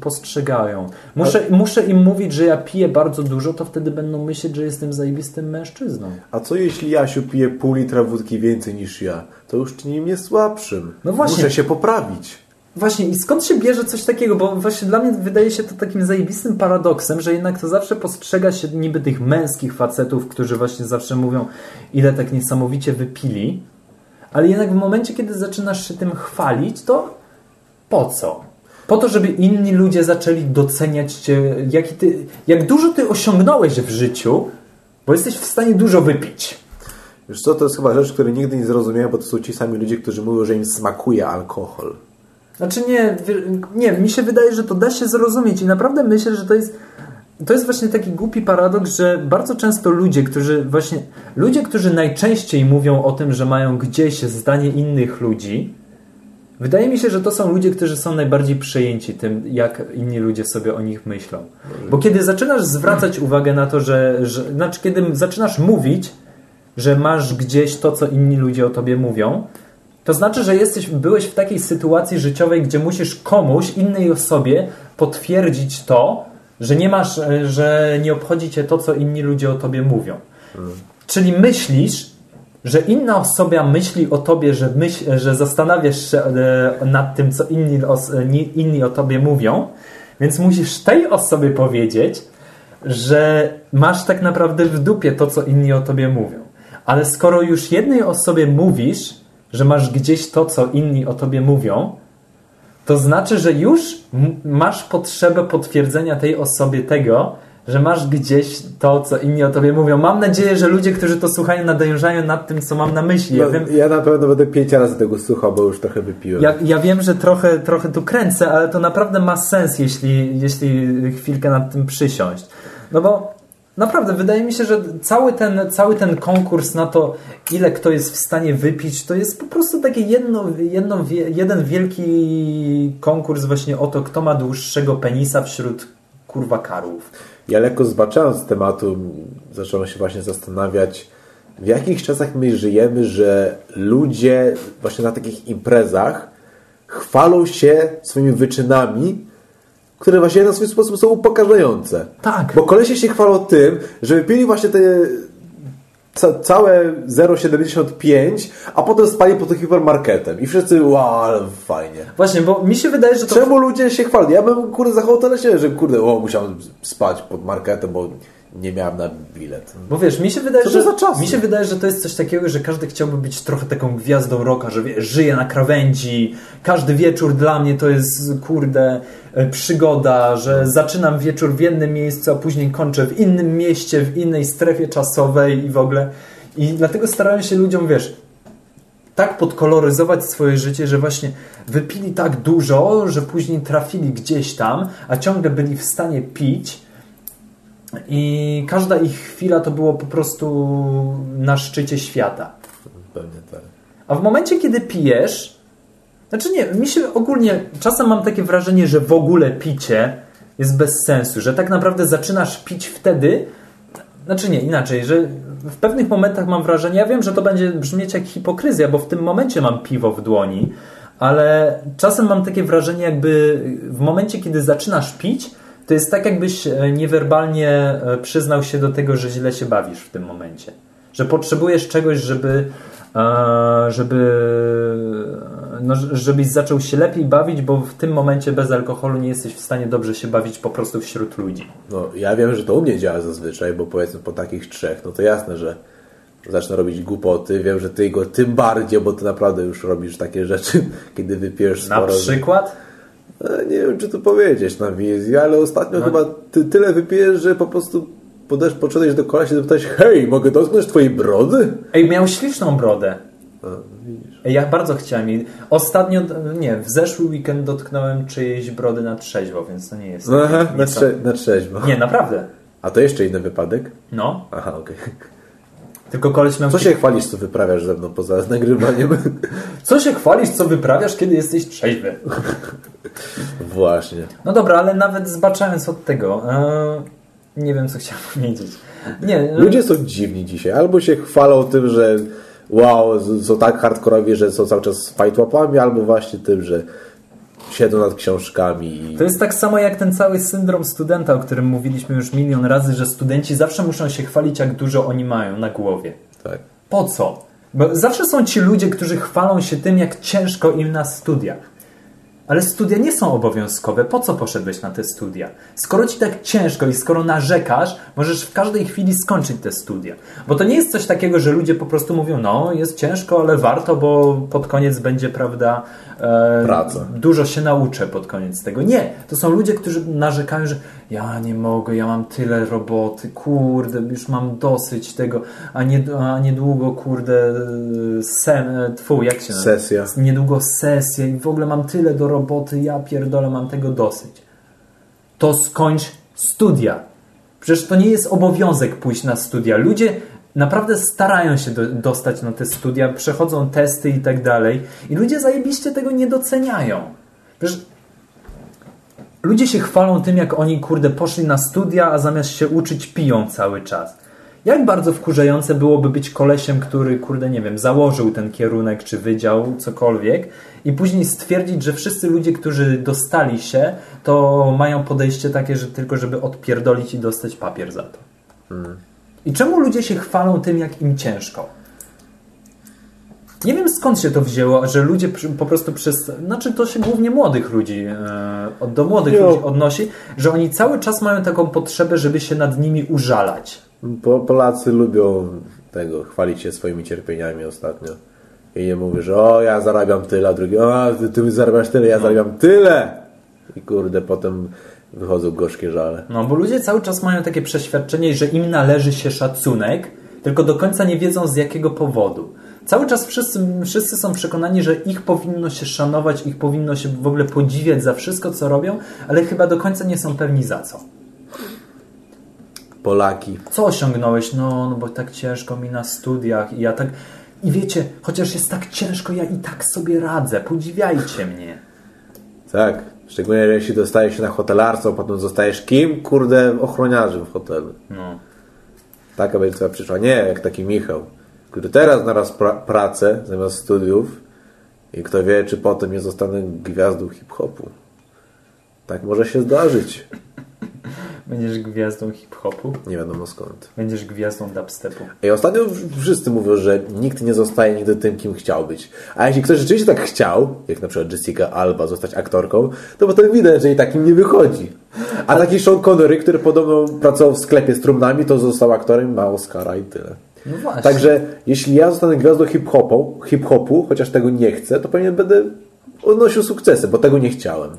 postrzegają? Muszę, muszę im mówić, że ja piję bardzo dużo, to wtedy będą myśleć, że jestem zajebistym mężczyzną. A co jeśli Jasiu pije pół litra wódki więcej niż ja? To już czyni mnie słabszym. No właśnie. Muszę się poprawić. Właśnie, i skąd się bierze coś takiego? Bo właśnie dla mnie wydaje się to takim zajebistym paradoksem, że jednak to zawsze postrzega się niby tych męskich facetów, którzy właśnie zawsze mówią, ile tak niesamowicie wypili, ale jednak w momencie, kiedy zaczynasz się tym chwalić, to po co? Po to, żeby inni ludzie zaczęli doceniać cię, jaki ty, jak dużo ty osiągnąłeś w życiu, bo jesteś w stanie dużo wypić. Wiesz co, to jest chyba rzecz, której nigdy nie zrozumiałem, bo to są ci sami ludzie, którzy mówią, że im smakuje alkohol. Znaczy nie, nie, mi się wydaje, że to da się zrozumieć i naprawdę myślę, że to jest to jest właśnie taki głupi paradoks, że bardzo często ludzie, którzy właśnie ludzie, którzy najczęściej mówią o tym, że mają gdzieś zdanie innych ludzi, wydaje mi się, że to są ludzie, którzy są najbardziej przejęci tym, jak inni ludzie sobie o nich myślą. Bo kiedy zaczynasz zwracać uwagę na to, że, że znaczy kiedy zaczynasz mówić, że masz gdzieś to, co inni ludzie o tobie mówią, to znaczy, że jesteś, byłeś w takiej sytuacji życiowej, gdzie musisz komuś, innej osobie potwierdzić to, że nie masz, e, że nie obchodzi cię to, co inni ludzie o tobie mówią. Czyli myślisz, że inna osoba myśli o tobie, że, myśl, że zastanawiasz się e, nad tym, co inni, os, inni o tobie mówią, więc musisz tej osobie powiedzieć, że masz tak naprawdę w dupie to, co inni o tobie mówią. Ale skoro już jednej osobie mówisz, że masz gdzieś to, co inni o tobie mówią, to znaczy, że już masz potrzebę potwierdzenia tej osobie tego, że masz gdzieś to, co inni o tobie mówią. Mam nadzieję, że ludzie, którzy to słuchają, nadążają nad tym, co mam na myśli. Ja No, wiem, ja na pewno będę pięć razy tego słuchał, bo już trochę wypiłem. ja, ja wiem, że trochę, trochę tu kręcę, ale to naprawdę ma sens, jeśli, jeśli chwilkę nad tym przysiąść. No bo naprawdę wydaje mi się, że cały ten, cały ten konkurs na to, ile kto jest w stanie wypić, to jest po prostu takie jedno, jedno, jeden wielki konkurs właśnie o to, kto ma dłuższego penisa wśród kurwa karłów. Ja lekko zbaczając z tematu, zacząłem się właśnie zastanawiać, w jakich czasach my żyjemy, że ludzie właśnie na takich imprezach chwalą się swoimi wyczynami, które właśnie na swój sposób są upokarzające. Tak. Bo kolesie się chwalą tym, że wypili właśnie te ca całe 0,75, a potem spali pod tym hipermarketem. I wszyscy, wow, ale fajnie. Właśnie, bo mi się wydaje, że to... Czemu ludzie się chwalą? Ja bym, kurde, zachował tyle się, że kurde, o, musiałem spać pod marketem, bo nie miałem na bilet. Bo wiesz, mi się wydaje, że mi się wydaje, że to jest coś takiego, że każdy chciałby być trochę taką gwiazdą rocka, że wiesz, żyje na krawędzi, każdy wieczór dla mnie to jest kurde e, przygoda, że zaczynam wieczór w jednym miejscu, a później kończę w innym mieście, w innej strefie czasowej i w ogóle. I dlatego starałem się ludziom, wiesz, tak podkoloryzować swoje życie, że właśnie wypili tak dużo, że później trafili gdzieś tam, a ciągle byli w stanie pić. I każda ich chwila to było po prostu na szczycie świata. Pewnie tak. A w momencie, kiedy pijesz, znaczy nie, mi się ogólnie, czasem mam takie wrażenie, że w ogóle picie jest bez sensu, że tak naprawdę zaczynasz pić wtedy, Znaczy nie, inaczej, że w pewnych momentach mam wrażenie, ja wiem, że to będzie brzmieć jak hipokryzja, bo w tym momencie mam piwo w dłoni, ale czasem mam takie wrażenie, jakby w momencie, kiedy zaczynasz pić, to jest tak, jakbyś e, niewerbalnie e, przyznał się do tego, że źle się bawisz w tym momencie. Że potrzebujesz czegoś, żeby, e, żeby, no, żebyś zaczął się lepiej bawić, bo w tym momencie bez alkoholu nie jesteś w stanie dobrze się bawić po prostu wśród ludzi. No, ja wiem, że to u mnie działa zazwyczaj, bo powiedzmy po takich trzech, no to jasne, że zacznę robić głupoty. Wiem, że ty go tym bardziej, bo ty naprawdę już robisz takie rzeczy, kiedy wypijesz Na sporo. przykład? E, Nie wiem, czy to powiedzieć na wizji, ale ostatnio No. chyba ty tyle wypijesz, że po prostu podesz, podszedłeś do kolesia i zapytałeś, hej, mogę dotknąć twojej brody? Ej, miał śliczną brodę. A, widzisz. Ej, Ja bardzo chciałem jej. Ostatnio, nie, w zeszły weekend dotknąłem czyjejś brody na trzeźwo, więc to nie jest. Aha, na, trze na trzeźwo. Nie, naprawdę. A to jeszcze inny wypadek? No, Aha, okej. Tylko koleś miał. Co się chwalisz, co wyprawiasz ze mną poza nagrywaniem? Co się chwalisz, co wyprawiasz, kiedy jesteś trzeźwy? Właśnie. No dobra, ale nawet zbaczając od tego, e, nie wiem, co chciałem powiedzieć. Nie, Ludzie są dziwni dzisiaj. Albo się chwalą tym, że wow, są tak hardkorowi, że są cały czas fajtłapami, albo właśnie tym, że siedzą nad książkami i... To jest tak samo jak ten cały syndrom studenta, o którym mówiliśmy już milion razy, że studenci zawsze muszą się chwalić, jak dużo oni mają na głowie. Tak. Po co? Bo zawsze są ci ludzie, którzy chwalą się tym, jak ciężko im na studiach. Ale studia nie są obowiązkowe. Po co poszedłeś na te studia? Skoro ci tak ciężko i skoro narzekasz, możesz w każdej chwili skończyć te studia. Bo to nie jest coś takiego, że ludzie po prostu mówią, no jest ciężko, ale warto, bo pod koniec będzie, prawda, e, Praca. dużo się nauczę pod koniec tego. Nie, to są ludzie, którzy narzekają, że ja nie mogę, ja mam tyle roboty, kurde, już mam dosyć tego, a, nie, a niedługo, kurde, sen, tfu, jak się nazywa? Sesja. Niedługo sesja i w ogóle mam tyle do roboty, ja pierdolę, mam tego dosyć. To skończ studia. Przecież to nie jest obowiązek pójść na studia. Ludzie naprawdę starają się do, dostać na te studia, przechodzą testy i tak dalej i ludzie zajebiście tego nie doceniają. Przecież ludzie się chwalą tym, jak oni, kurde, poszli na studia, a zamiast się uczyć, piją cały czas. Jak bardzo wkurzające byłoby być kolesiem, który, kurde, nie wiem, założył ten kierunek czy wydział, cokolwiek, i później stwierdzić, że wszyscy ludzie, którzy dostali się, to mają podejście takie, że tylko żeby odpierdolić i dostać papier za to. I czemu ludzie się chwalą tym, jak im ciężko? Nie wiem skąd się to wzięło, że ludzie po prostu przez. Znaczy to się głównie młodych ludzi, e, do młodych ludzi odnosi, że oni cały czas mają taką potrzebę, żeby się nad nimi użalać. Po, Polacy lubią tego, chwalić się swoimi cierpieniami ostatnio. I nie mówię, że o, ja zarabiam tyle, a drugi, o, ty, ty zarabiasz tyle, ja zarabiam tyle. I kurde, potem wychodzą gorzkie żale. No bo ludzie cały czas mają takie przeświadczenie, że im należy się szacunek, tylko do końca nie wiedzą z jakiego powodu. Cały czas wszyscy, wszyscy są przekonani, że ich powinno się szanować, ich powinno się w ogóle podziwiać za wszystko, co robią, ale chyba do końca nie są pewni za co. Polaki. Co osiągnąłeś? No, no bo tak ciężko mi na studiach i ja tak... I wiecie, chociaż jest tak ciężko, ja i tak sobie radzę. Podziwiajcie mnie. Tak. Szczególnie jeśli dostaje się na hotelarstwo, potem zostajesz kim? Kurde, ochroniarzem w hotelu. No. Taka będzie twoja przyszła. Nie, jak taki Michał, który teraz znalazł pra pracę zamiast studiów i kto wie, czy potem nie zostanę gwiazdą hip-hopu. Tak może się zdarzyć. Będziesz gwiazdą hip-hopu? Nie wiadomo skąd. Będziesz gwiazdą dubstepu. I ostatnio wszyscy mówią, że nikt nie zostaje nigdy tym, kim chciał być. A jeśli ktoś rzeczywiście tak chciał, jak na przykład Jessica Alba zostać aktorką, to potem widać, że i takim nie wychodzi. A taki Sean Connery, który podobno pracował w sklepie z trumnami, to został aktorem, ma Oscara i tyle. No właśnie. Także jeśli ja zostanę gwiazdą hip-hopu, hip-hopu, chociaż tego nie chcę, to pewnie będę odnosił sukcesy, bo tego nie chciałem.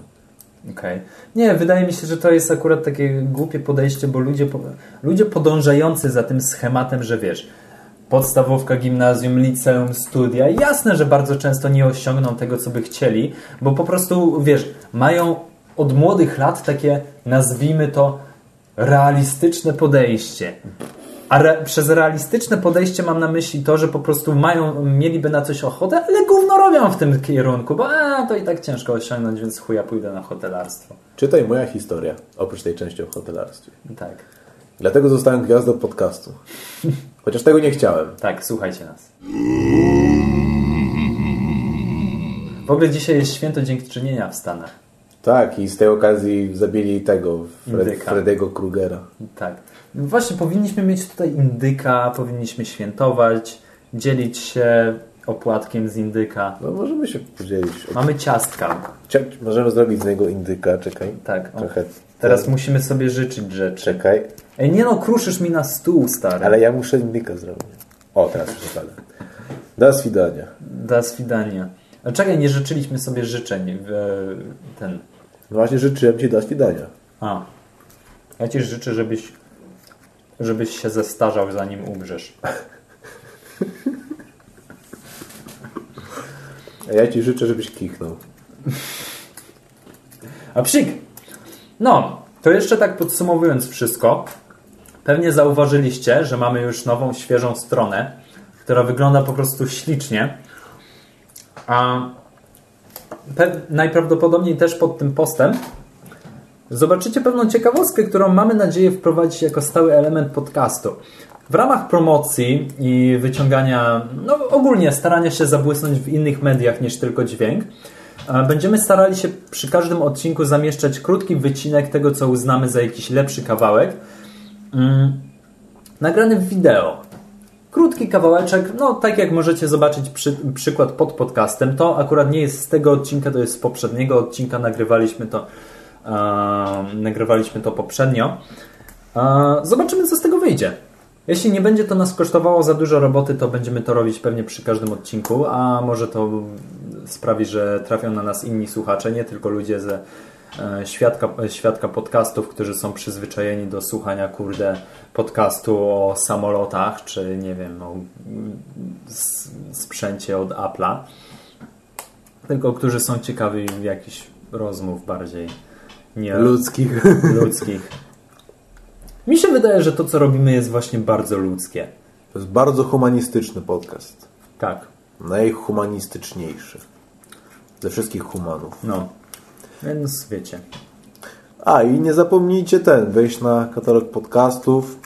Okej. Nie, wydaje mi się, że to jest akurat takie głupie podejście, bo ludzie, ludzie podążający za tym schematem, że wiesz, podstawówka, gimnazjum, liceum, studia, jasne, że bardzo często nie osiągną tego, co by chcieli, bo po prostu, wiesz, mają od młodych lat takie, nazwijmy to, realistyczne podejście. A re, przez realistyczne podejście mam na myśli to, że po prostu mają, mieliby na coś ochotę, ale gówno robią w tym kierunku, bo a, to i tak ciężko osiągnąć, więc chuja pójdę na hotelarstwo. Czytaj moja historia, oprócz tej części o hotelarstwie. Tak. Dlatego zostałem gwiazdą podcastu. Chociaż tego nie chciałem. Tak, słuchajcie nas. W ogóle dzisiaj jest święto dziękczynienia w Stanach. Tak, i z tej okazji zabili tego, Fred, Krugera. Tak. No właśnie, powinniśmy mieć tutaj indyka, powinniśmy świętować, dzielić się opłatkiem z indyka. No możemy się podzielić. Mamy ciastka. Cia- Możemy zrobić z niego indyka, czekaj. Tak. Trochę. Teraz musimy sobie życzyć rzeczy. Czekaj. Ej, nie no, kruszysz mi na stół, stary. Ale ja muszę indyka zrobić. O, teraz przepadam. Do swidania. Da swidania. A czekaj, nie życzyliśmy sobie życzeń. W, ten. No właśnie życzyłem Ci do swidania. A. Ja ci życzę, żebyś, żebyś się zestarzał, zanim umrzesz. A ja Ci życzę, żebyś kichnął. A psik! No, to jeszcze tak podsumowując wszystko, pewnie zauważyliście, że mamy już nową, świeżą stronę, która wygląda po prostu ślicznie. A najprawdopodobniej też pod tym postem zobaczycie pewną ciekawostkę, którą mamy nadzieję wprowadzić jako stały element podcastu. W ramach promocji i wyciągania, no ogólnie starania się zabłysnąć w innych mediach niż tylko dźwięk, e, będziemy starali się przy każdym odcinku zamieszczać krótki wycinek tego, co uznamy za jakiś lepszy kawałek, mm, nagrany w wideo. Krótki kawałeczek, no tak jak możecie zobaczyć przy, przykład pod podcastem, to akurat nie jest z tego odcinka, to jest z poprzedniego odcinka, nagrywaliśmy to, nagrywaliśmy to poprzednio. E, zobaczymy, co z tego wyjdzie. Jeśli nie będzie to nas kosztowało za dużo roboty, to będziemy to robić pewnie przy każdym odcinku, a może to sprawi, że trafią na nas inni słuchacze, nie tylko ludzie ze e, świadka, świadka podcastów, którzy są przyzwyczajeni do słuchania, kurde, podcastu o samolotach, czy nie wiem, o sprzęcie od Apple'a, tylko którzy są ciekawi jakichś rozmów bardziej nie Ludzkich. ludzkich. Mi się wydaje, że to, co robimy, jest właśnie bardzo ludzkie. To jest bardzo humanistyczny podcast. Tak, Najhumanistyczniejszy. Ze wszystkich humanów. no. Więc wiecie. A i nie zapomnijcie ten, wejść na katalog podcastów.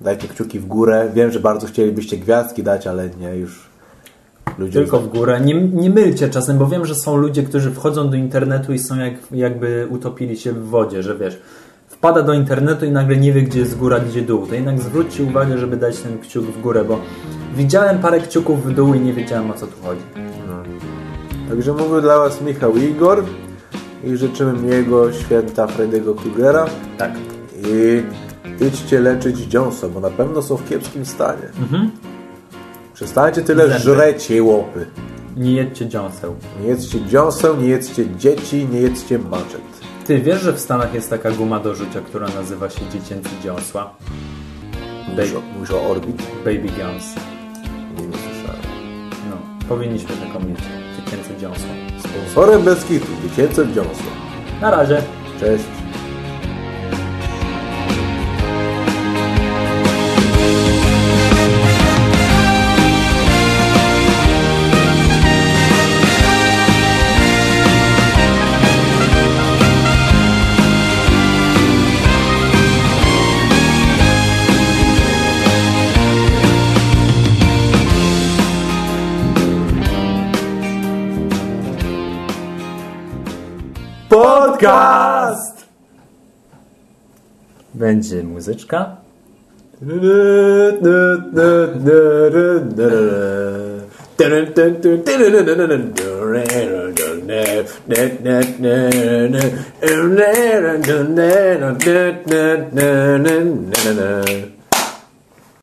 Dajcie kciuki w górę. Wiem, że bardzo chcielibyście gwiazdki dać, ale nie już. Tylko w górę. Nie, nie mylcie czasem, bo wiem, że są ludzie, którzy wchodzą do internetu i są jak, jakby utopili się w wodzie, że wiesz, wpada do internetu i nagle nie wie, gdzie jest góra, gdzie dół. To jednak zwróćcie uwagę, żeby dać ten kciuk w górę, bo widziałem parę kciuków w dół i nie wiedziałem, o co tu chodzi. Także mówił dla Was Michał Igor i życzymy miłego święta Freddy'ego Krugera Tak. i idźcie leczyć dziąsła, bo na pewno są w kiepskim stanie. Przestańcie tyle Zęby. żreć łopy. Nie jedźcie dziąseł. Nie jedzcie dziąseł, nie jedzcie dzieci, nie jedzcie maczet. Ty wiesz, że w Stanach jest taka guma do rzucia, która nazywa się dziecięcy dziąsła? Mówisz o, mówisz o Orbit? Baby Guns. Nie, nie słyszałem. No, powinniśmy taką mieć. Dziecięce dziąsło. Sponsorem bez kitu, dziecięce dziąsło. Na razie. Cześć. Będzie muzyczka.